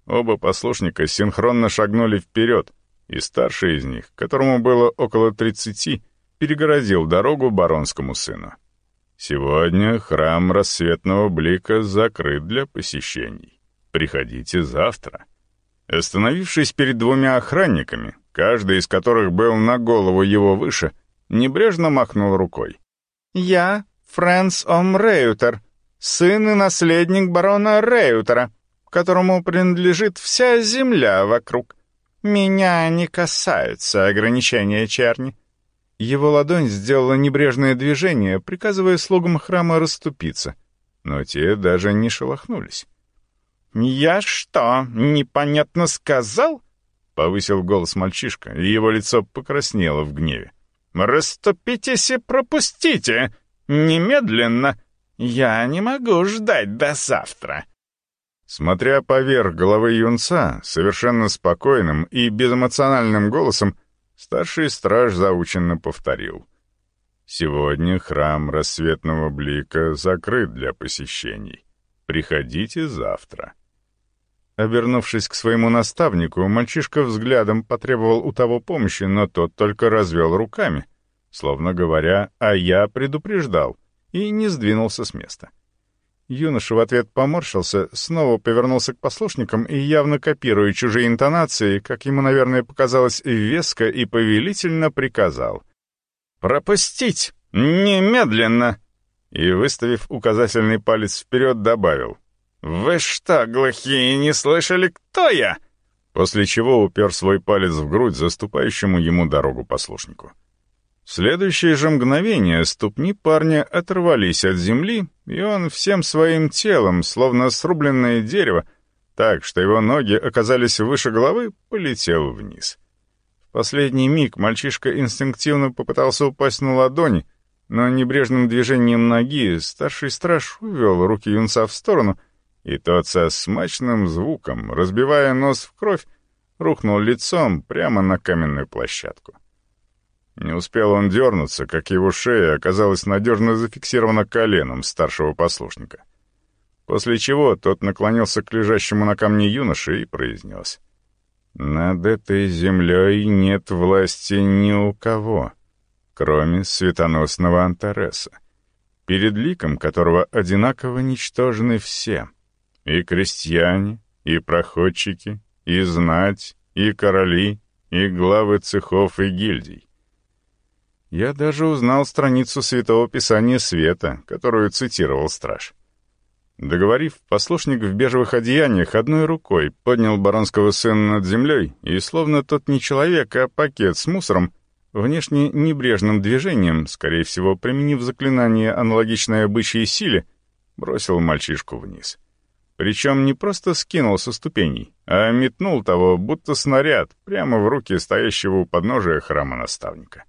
оба послушника синхронно шагнули вперед, и старший из них, которому было около тридцати, перегородил дорогу баронскому сыну. «Сегодня храм рассветного блика закрыт для посещений. Приходите завтра». Остановившись перед двумя охранниками, каждый из которых был на голову его выше, небрежно махнул рукой. «Я Фрэнс Ом Реютер, сын и наследник барона Реютера, которому принадлежит вся земля вокруг. Меня не касаются ограничения черни». Его ладонь сделала небрежное движение, приказывая слугам храма расступиться, но те даже не шелохнулись. «Я что, непонятно сказал?» — повысил голос мальчишка, и его лицо покраснело в гневе. «Расступитесь и пропустите! Немедленно! Я не могу ждать до завтра!» Смотря поверх головы юнца, совершенно спокойным и безэмоциональным голосом, старший страж заученно повторил. «Сегодня храм рассветного блика закрыт для посещений. Приходите завтра». Обернувшись к своему наставнику, мальчишка взглядом потребовал у того помощи, но тот только развел руками, словно говоря «а я предупреждал», и не сдвинулся с места. Юноша в ответ поморщился, снова повернулся к послушникам и, явно копируя чужие интонации, как ему, наверное, показалось, веско и повелительно приказал. «Пропустить! Немедленно!» И, выставив указательный палец вперед, добавил. «Вы что, глухие, не слышали, кто я?» После чего упер свой палец в грудь заступающему ему дорогу послушнику. Следующее же мгновение ступни парня оторвались от земли, и он всем своим телом, словно срубленное дерево, так что его ноги оказались выше головы, полетел вниз. В последний миг мальчишка инстинктивно попытался упасть на ладони, но небрежным движением ноги старший страж увел руки юнца в сторону — и тот со смачным звуком, разбивая нос в кровь, рухнул лицом прямо на каменную площадку. Не успел он дернуться, как его шея оказалась надежно зафиксирована коленом старшего послушника. После чего тот наклонился к лежащему на камне юноше и произнес. «Над этой землей нет власти ни у кого, кроме светоносного Антареса, перед ликом которого одинаково ничтожны все». И крестьяне, и проходчики, и знать, и короли, и главы цехов и гильдий. Я даже узнал страницу Святого Писания Света, которую цитировал страж. Договорив, послушник в бежевых одеяниях одной рукой поднял баронского сына над землей, и словно тот не человек, а пакет с мусором, внешне небрежным движением, скорее всего, применив заклинание, аналогичное бычьей силе, бросил мальчишку вниз. — причем не просто скинул со ступеней, а метнул того, будто снаряд, прямо в руки стоящего у подножия храма наставника.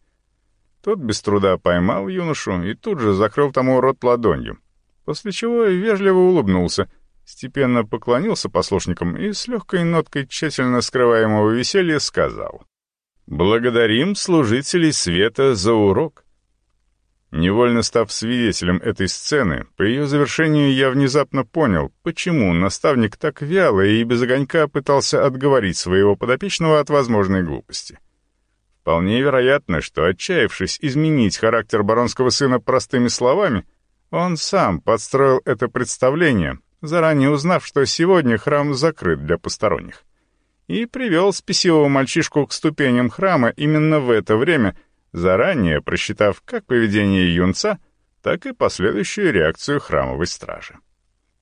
Тот без труда поймал юношу и тут же закрыл тому рот ладонью, после чего вежливо улыбнулся, степенно поклонился послушникам и с легкой ноткой тщательно скрываемого веселья сказал «Благодарим служителей света за урок». Невольно став свидетелем этой сцены, по ее завершению я внезапно понял, почему наставник так вяло и без огонька пытался отговорить своего подопечного от возможной глупости. Вполне вероятно, что, отчаявшись изменить характер баронского сына простыми словами, он сам подстроил это представление, заранее узнав, что сегодня храм закрыт для посторонних. И привел спесивого мальчишку к ступеням храма именно в это время — заранее просчитав как поведение юнца, так и последующую реакцию храмовой стражи.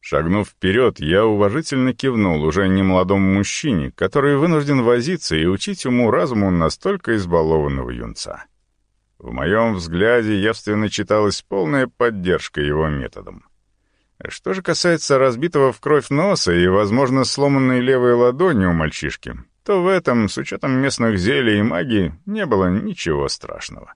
Шагнув вперед, я уважительно кивнул уже немолодому мужчине, который вынужден возиться и учить уму-разуму настолько избалованного юнца. В моем взгляде явственно читалась полная поддержка его методам. Что же касается разбитого в кровь носа и, возможно, сломанной левой ладони у мальчишки, то в этом, с учетом местных зелий и магии, не было ничего страшного.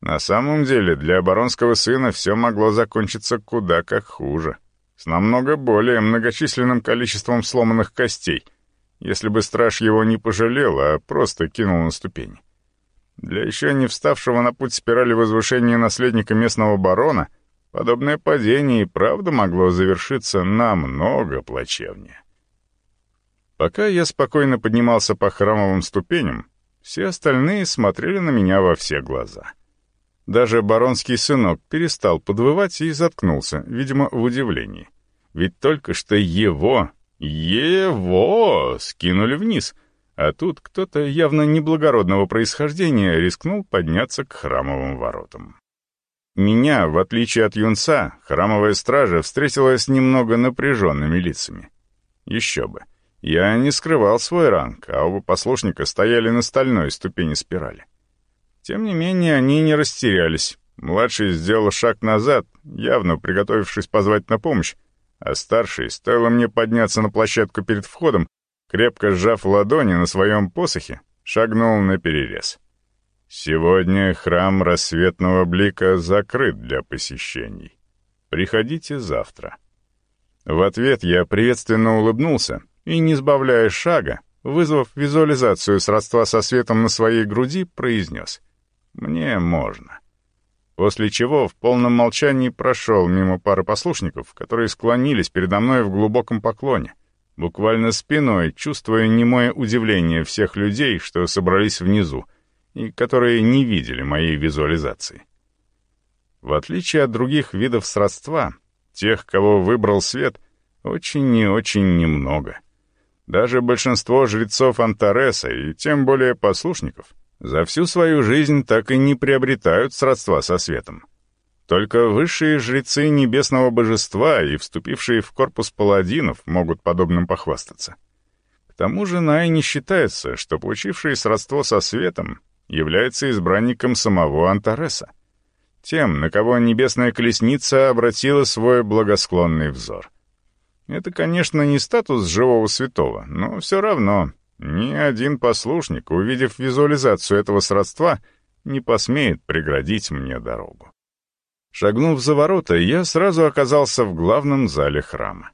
На самом деле, для оборонского сына все могло закончиться куда как хуже, с намного более многочисленным количеством сломанных костей, если бы страж его не пожалел, а просто кинул на ступени. Для еще не вставшего на путь спирали возвышения наследника местного барона подобное падение и правда могло завершиться намного плачевнее. Пока я спокойно поднимался по храмовым ступеням, все остальные смотрели на меня во все глаза. Даже баронский сынок перестал подвывать и заткнулся, видимо, в удивлении. Ведь только что его, его скинули вниз, А тут кто-то явно неблагородного происхождения рискнул подняться к храмовым воротам. Меня, в отличие от юнца, храмовая стража встретила с немного напряженными лицами. Еще бы. Я не скрывал свой ранг, а оба послушника стояли на стальной ступени спирали. Тем не менее, они не растерялись. Младший сделал шаг назад, явно приготовившись позвать на помощь, а старший, стоило мне подняться на площадку перед входом, крепко сжав ладони на своем посохе, шагнул на перерез. Сегодня храм рассветного блика закрыт для посещений. Приходите завтра. В ответ я приветственно улыбнулся и, не сбавляя шага, вызвав визуализацию сродства со светом на своей груди, произнес «Мне можно». После чего в полном молчании прошел мимо пары послушников, которые склонились передо мной в глубоком поклоне, буквально спиной, чувствуя немое удивление всех людей, что собрались внизу, и которые не видели моей визуализации. В отличие от других видов сродства, тех, кого выбрал свет, очень и очень немного. Даже большинство жрецов Антареса, и тем более послушников, за всю свою жизнь так и не приобретают сродства со светом. Только высшие жрецы небесного божества и вступившие в корпус паладинов могут подобным похвастаться. К тому же Най не считается, что получивший сродство со светом является избранником самого Антареса, тем, на кого небесная колесница обратила свой благосклонный взор. Это, конечно, не статус живого святого, но все равно ни один послушник, увидев визуализацию этого сродства, не посмеет преградить мне дорогу. Шагнув за ворота, я сразу оказался в главном зале храма.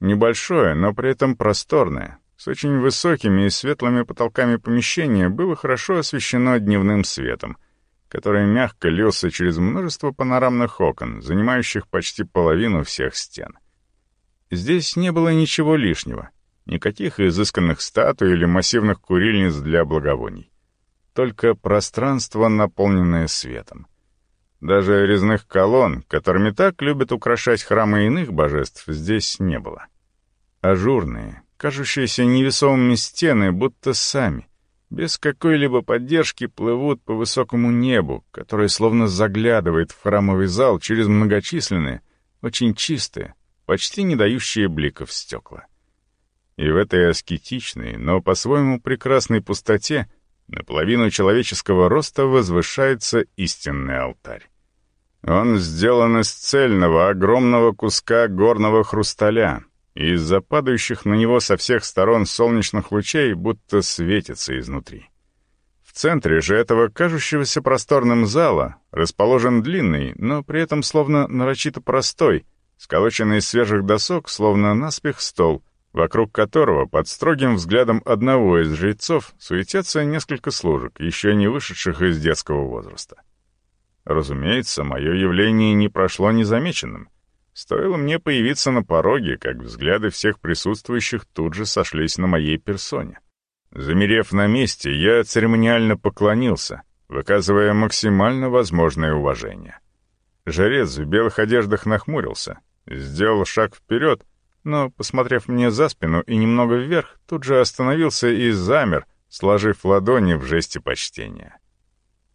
Небольшое, но при этом просторное, с очень высокими и светлыми потолками помещение было хорошо освещено дневным светом, который мягко лился через множество панорамных окон, занимающих почти половину всех стен. Здесь не было ничего лишнего, никаких изысканных статуй или массивных курильниц для благовоний. Только пространство, наполненное светом. Даже резных колонн, которыми так любят украшать храмы иных божеств, здесь не было. Ажурные, кажущиеся невесомыми стены, будто сами, без какой-либо поддержки плывут по высокому небу, которое словно заглядывает в храмовый зал через многочисленные, очень чистые, почти не дающие бликов стекла. И в этой аскетичной, но по-своему прекрасной пустоте наполовину человеческого роста возвышается истинный алтарь. Он сделан из цельного, огромного куска горного хрусталя, и из-за падающих на него со всех сторон солнечных лучей будто светится изнутри. В центре же этого кажущегося просторным зала расположен длинный, но при этом словно нарочито простой, сколоченный из свежих досок, словно наспех стол, вокруг которого под строгим взглядом одного из жрецов суетятся несколько служек, еще не вышедших из детского возраста. Разумеется, мое явление не прошло незамеченным — Стоило мне появиться на пороге, как взгляды всех присутствующих тут же сошлись на моей персоне. Замерев на месте, я церемониально поклонился, выказывая максимально возможное уважение. Жрец в белых одеждах нахмурился, сделал шаг вперед, но, посмотрев мне за спину и немного вверх, тут же остановился и замер, сложив ладони в жесте почтения.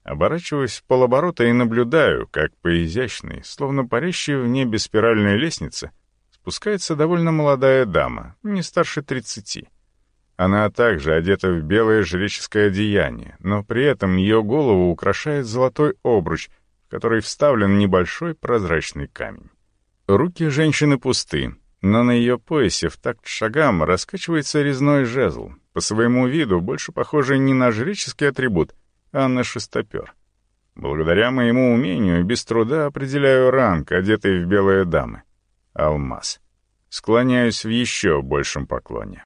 Оборачиваюсь в полоборота и наблюдаю, как по изящной, словно парящей в небе спиральной лестнице, спускается довольно молодая дама, не старше тридцати. Она также одета в белое жреческое одеяние, но при этом ее голову украшает золотой обруч, в который вставлен небольшой прозрачный камень. Руки женщины пусты, но на ее поясе в такт шагам раскачивается резной жезл, по своему виду больше похожий не на жреческий атрибут — Анна Шестопер. Благодаря моему умению без труда определяю ранг, одетый в белые дамы. Алмаз. Склоняюсь в еще большем поклоне.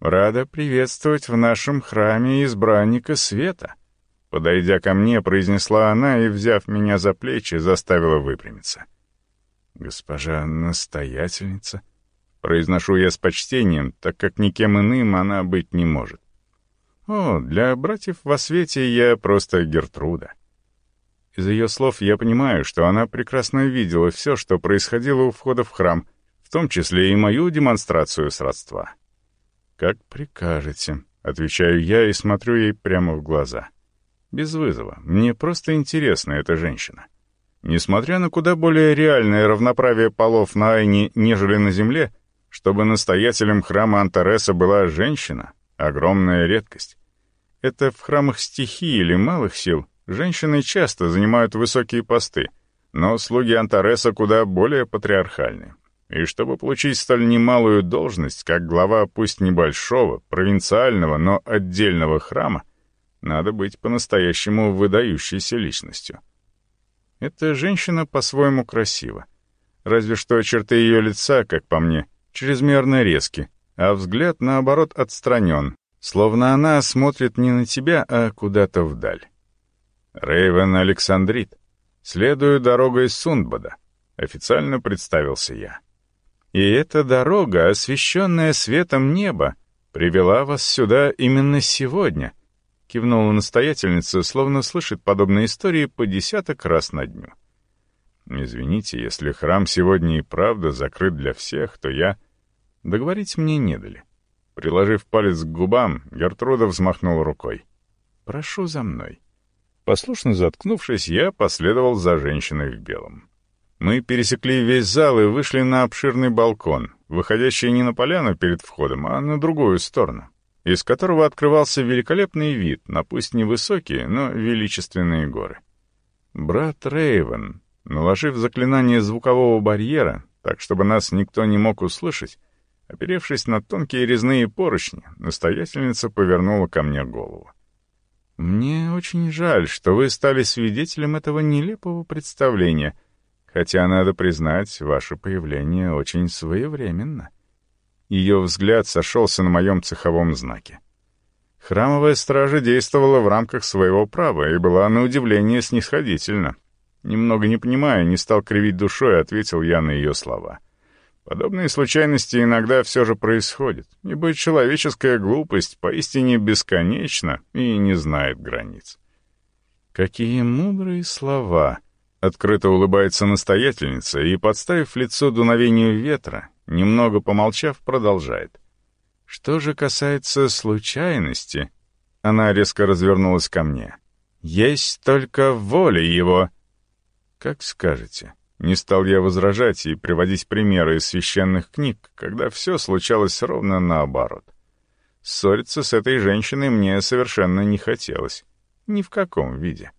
Рада приветствовать в нашем храме избранника света. Подойдя ко мне, произнесла она и, взяв меня за плечи, заставила выпрямиться. «Госпожа настоятельница», — произношу я с почтением, так как никем иным она быть не может. О, для братьев во свете я просто Гертруда. Из ее слов я понимаю, что она прекрасно видела все, что происходило у входа в храм, в том числе и мою демонстрацию сродства. «Как прикажете», — отвечаю я и смотрю ей прямо в глаза. Без вызова. Мне просто интересна эта женщина. Несмотря на куда более реальное равноправие полов на Айне, нежели на Земле, чтобы настоятелем храма Антареса была женщина — огромная редкость. Это в храмах стихии или малых сил женщины часто занимают высокие посты, но слуги Антареса куда более патриархальны. И чтобы получить столь немалую должность, как глава пусть небольшого, провинциального, но отдельного храма, надо быть по-настоящему выдающейся личностью. Эта женщина по-своему красива. Разве что черты ее лица, как по мне, чрезмерно резки, а взгляд, наоборот, отстранен, словно она смотрит не на тебя, а куда-то вдаль. Рейвен Александрит. Следую дорогой Сундбада. Официально представился я. И эта дорога, освещенная светом неба, привела вас сюда именно сегодня, кивнула настоятельница, словно слышит подобные истории по десяток раз на дню. Извините, если храм сегодня и правда закрыт для всех, то я... Договорить мне не дали. Приложив палец к губам, Гертруда взмахнула рукой. «Прошу за мной». Послушно заткнувшись, я последовал за женщиной в белом. Мы пересекли весь зал и вышли на обширный балкон, выходящий не на поляну перед входом, а на другую сторону, из которого открывался великолепный вид на пусть невысокие, но величественные горы. Брат Рейвен, наложив заклинание звукового барьера, так чтобы нас никто не мог услышать, оперевшись на тонкие резные поручни, настоятельница повернула ко мне голову. «Мне очень жаль, что вы стали свидетелем этого нелепого представления, хотя, надо признать, ваше появление очень своевременно». Ее взгляд сошелся на моем цеховом знаке. Храмовая стража действовала в рамках своего права и была на удивление снисходительна. Немного не понимая, не стал кривить душой, ответил я на ее слова. Подобные случайности иногда все же происходят, ибо человеческая глупость поистине бесконечна и не знает границ. Какие мудрые слова! Открыто улыбается настоятельница и, подставив лицо дуновению ветра, немного помолчав, продолжает. Что же касается случайности, она резко развернулась ко мне. Есть только воля его. Как скажете. Не стал я возражать и приводить примеры из священных книг, когда все случалось ровно наоборот. Ссориться с этой женщиной мне совершенно не хотелось. Ни в каком виде.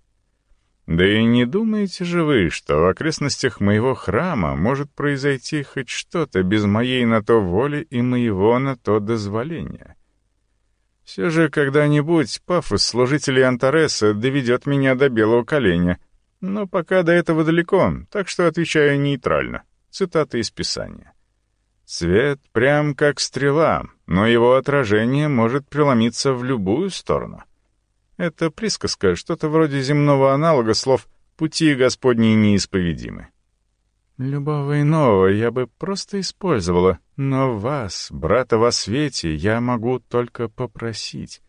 Да и не думаете же вы, что в окрестностях моего храма может произойти хоть что-то без моей на то воли и моего на то дозволения? Все же когда-нибудь пафос служителей Антареса доведет меня до белого коленя — но пока до этого далеко, так что отвечаю нейтрально. Цитата из Писания. «Свет прям как стрела, но его отражение может преломиться в любую сторону». Это присказка, что-то вроде земного аналога слов «пути Господни неисповедимы». Любого иного я бы просто использовала, но вас, брата во свете, я могу только попросить.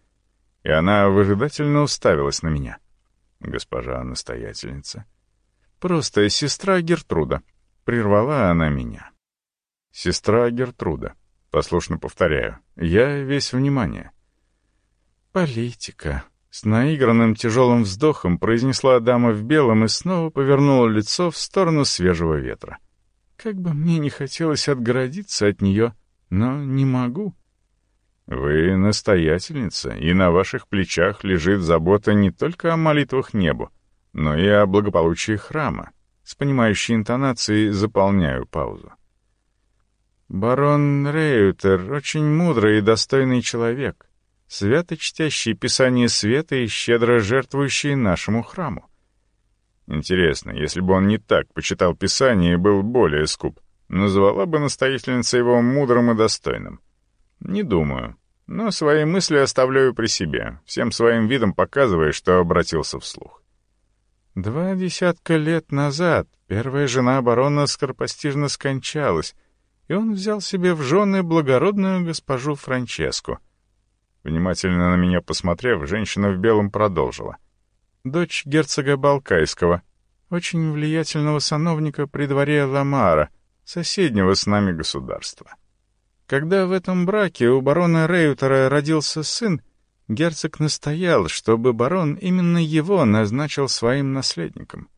И она выжидательно уставилась на меня. — госпожа настоятельница. Просто сестра Гертруда. Прервала она меня. Сестра Гертруда. Послушно повторяю. Я весь внимание. Политика. С наигранным тяжелым вздохом произнесла дама в белом и снова повернула лицо в сторону свежего ветра. Как бы мне не хотелось отгородиться от нее, но не могу. Вы настоятельница, и на ваших плечах лежит забота не только о молитвах небу, но и о благополучии храма. С понимающей интонацией заполняю паузу. Барон Реютер очень мудрый и достойный человек, свято чтящий Писание Света и щедро жертвующий нашему храму. Интересно, если бы он не так почитал Писание и был более скуп, назвала бы настоятельница его мудрым и достойным? Не думаю но свои мысли оставляю при себе, всем своим видом показывая, что обратился вслух. Два десятка лет назад первая жена барона скоропостижно скончалась, и он взял себе в жены благородную госпожу Франческу. Внимательно на меня посмотрев, женщина в белом продолжила. Дочь герцога Балкайского, очень влиятельного сановника при дворе Ламара, соседнего с нами государства. Когда в этом браке у барона Реютера родился сын, герцог настоял, чтобы барон именно его назначил своим наследником.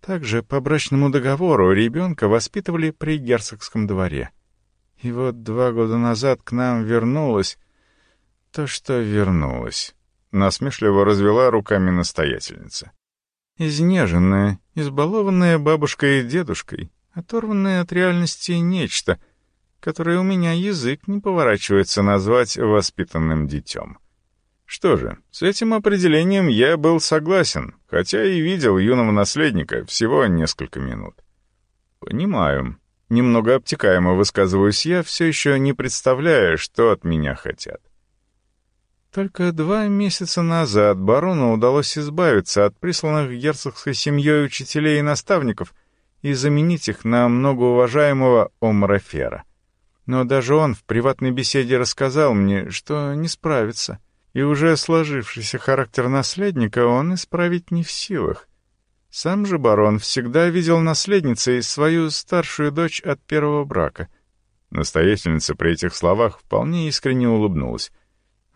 Также по брачному договору ребенка воспитывали при герцогском дворе. И вот два года назад к нам вернулось то, что вернулось. Насмешливо развела руками настоятельница. Изнеженная, избалованная бабушкой и дедушкой, оторванная от реальности нечто, которое у меня язык не поворачивается назвать воспитанным детем. Что же, с этим определением я был согласен, хотя и видел юного наследника всего несколько минут. Понимаю. Немного обтекаемо высказываюсь я, все еще не представляя, что от меня хотят. Только два месяца назад барону удалось избавиться от присланных герцогской семьей учителей и наставников и заменить их на многоуважаемого Омрафера. Но даже он в приватной беседе рассказал мне, что не справится — и уже сложившийся характер наследника он исправить не в силах. Сам же барон всегда видел наследницей свою старшую дочь от первого брака. Настоятельница при этих словах вполне искренне улыбнулась.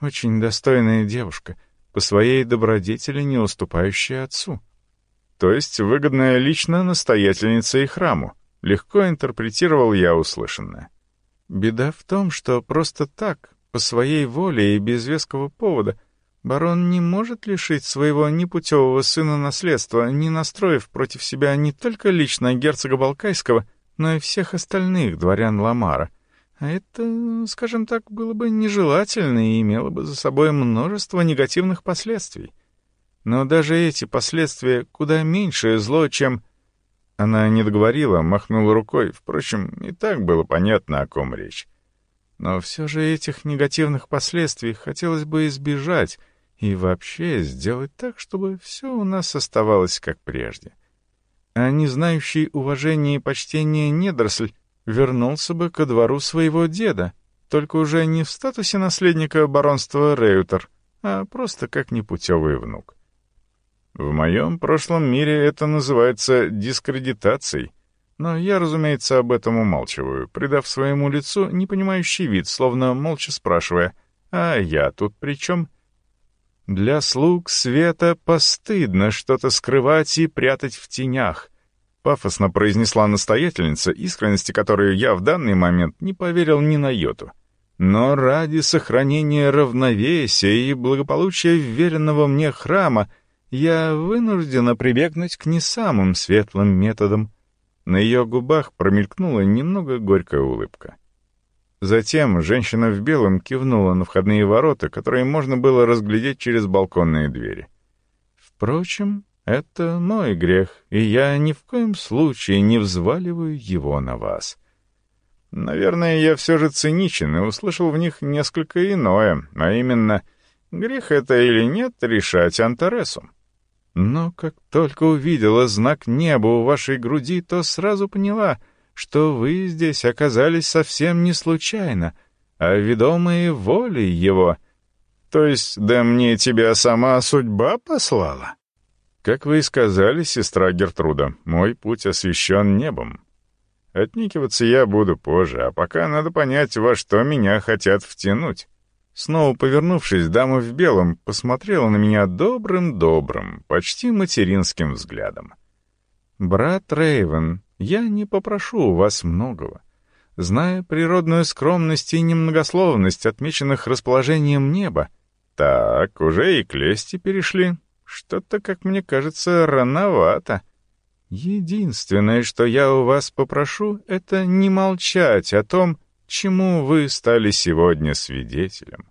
Очень достойная девушка, по своей добродетели не уступающая отцу. То есть выгодная лично настоятельница и храму. Легко интерпретировал я услышанное. Беда в том, что просто так, по своей воле и без веского повода, барон не может лишить своего непутевого сына наследства, не настроив против себя не только лично герцога Балкайского, но и всех остальных дворян Ламара. А это, скажем так, было бы нежелательно и имело бы за собой множество негативных последствий. Но даже эти последствия куда меньшее зло, чем... Она не договорила, махнула рукой, впрочем, и так было понятно, о ком речь. Но все же этих негативных последствий хотелось бы избежать и вообще сделать так, чтобы все у нас оставалось как прежде. А не знающий уважения и почтения недоросль вернулся бы ко двору своего деда, только уже не в статусе наследника баронства Реютер, а просто как непутевый внук. В моем прошлом мире это называется дискредитацией — но я, разумеется, об этом умалчиваю, придав своему лицу непонимающий вид, словно молча спрашивая, «А я тут при чем?» Для слуг света постыдно что-то скрывать и прятать в тенях, пафосно произнесла настоятельница, искренности которой я в данный момент не поверил ни на йоту. Но ради сохранения равновесия и благополучия веренного мне храма я вынуждена прибегнуть к не самым светлым методам — на ее губах промелькнула немного горькая улыбка. Затем женщина в белом кивнула на входные ворота, которые можно было разглядеть через балконные двери. «Впрочем, это мой грех, и я ни в коем случае не взваливаю его на вас». Наверное, я все же циничен и услышал в них несколько иное, а именно, грех это или нет, решать Антаресу. Но как только увидела знак неба у вашей груди, то сразу поняла, что вы здесь оказались совсем не случайно, а ведомые волей его. То есть, да мне тебя сама судьба послала? Как вы и сказали, сестра Гертруда, мой путь освящен небом. Отникиваться я буду позже, а пока надо понять, во что меня хотят втянуть. Снова повернувшись, дама в белом посмотрела на меня добрым-добрым, почти материнским взглядом. «Брат Рейвен, я не попрошу у вас многого. Зная природную скромность и немногословность, отмеченных расположением неба, так, уже и к лести перешли. Что-то, как мне кажется, рановато. Единственное, что я у вас попрошу, это не молчать о том, чему вы стали сегодня свидетелем.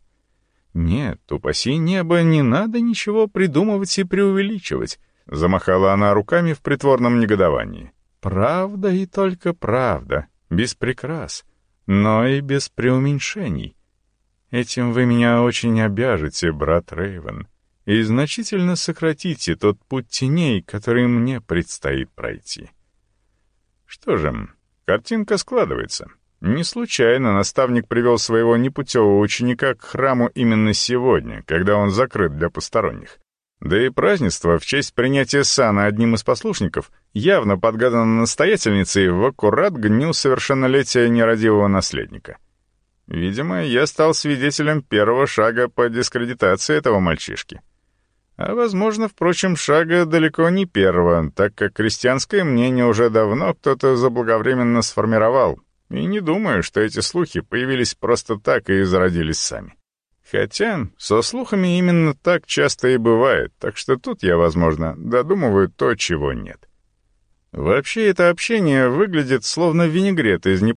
«Нет, упаси небо, не надо ничего придумывать и преувеличивать», — замахала она руками в притворном негодовании. «Правда и только правда, без прикрас, но и без преуменьшений. Этим вы меня очень обяжете, брат Рейвен, и значительно сократите тот путь теней, который мне предстоит пройти». Что же, картинка складывается. Не случайно наставник привел своего непутевого ученика к храму именно сегодня, когда он закрыт для посторонних. Да и празднество в честь принятия сана одним из послушников явно подгадано настоятельницей в аккурат гнил совершеннолетия нерадивого наследника. Видимо, я стал свидетелем первого шага по дискредитации этого мальчишки. А, возможно, впрочем, шага далеко не первого, так как крестьянское мнение уже давно кто-то заблаговременно сформировал, и не думаю, что эти слухи появились просто так и зародились сами. Хотя со слухами именно так часто и бывает, так что тут я, возможно, додумываю то, чего нет. Вообще это общение выглядит словно винегрет из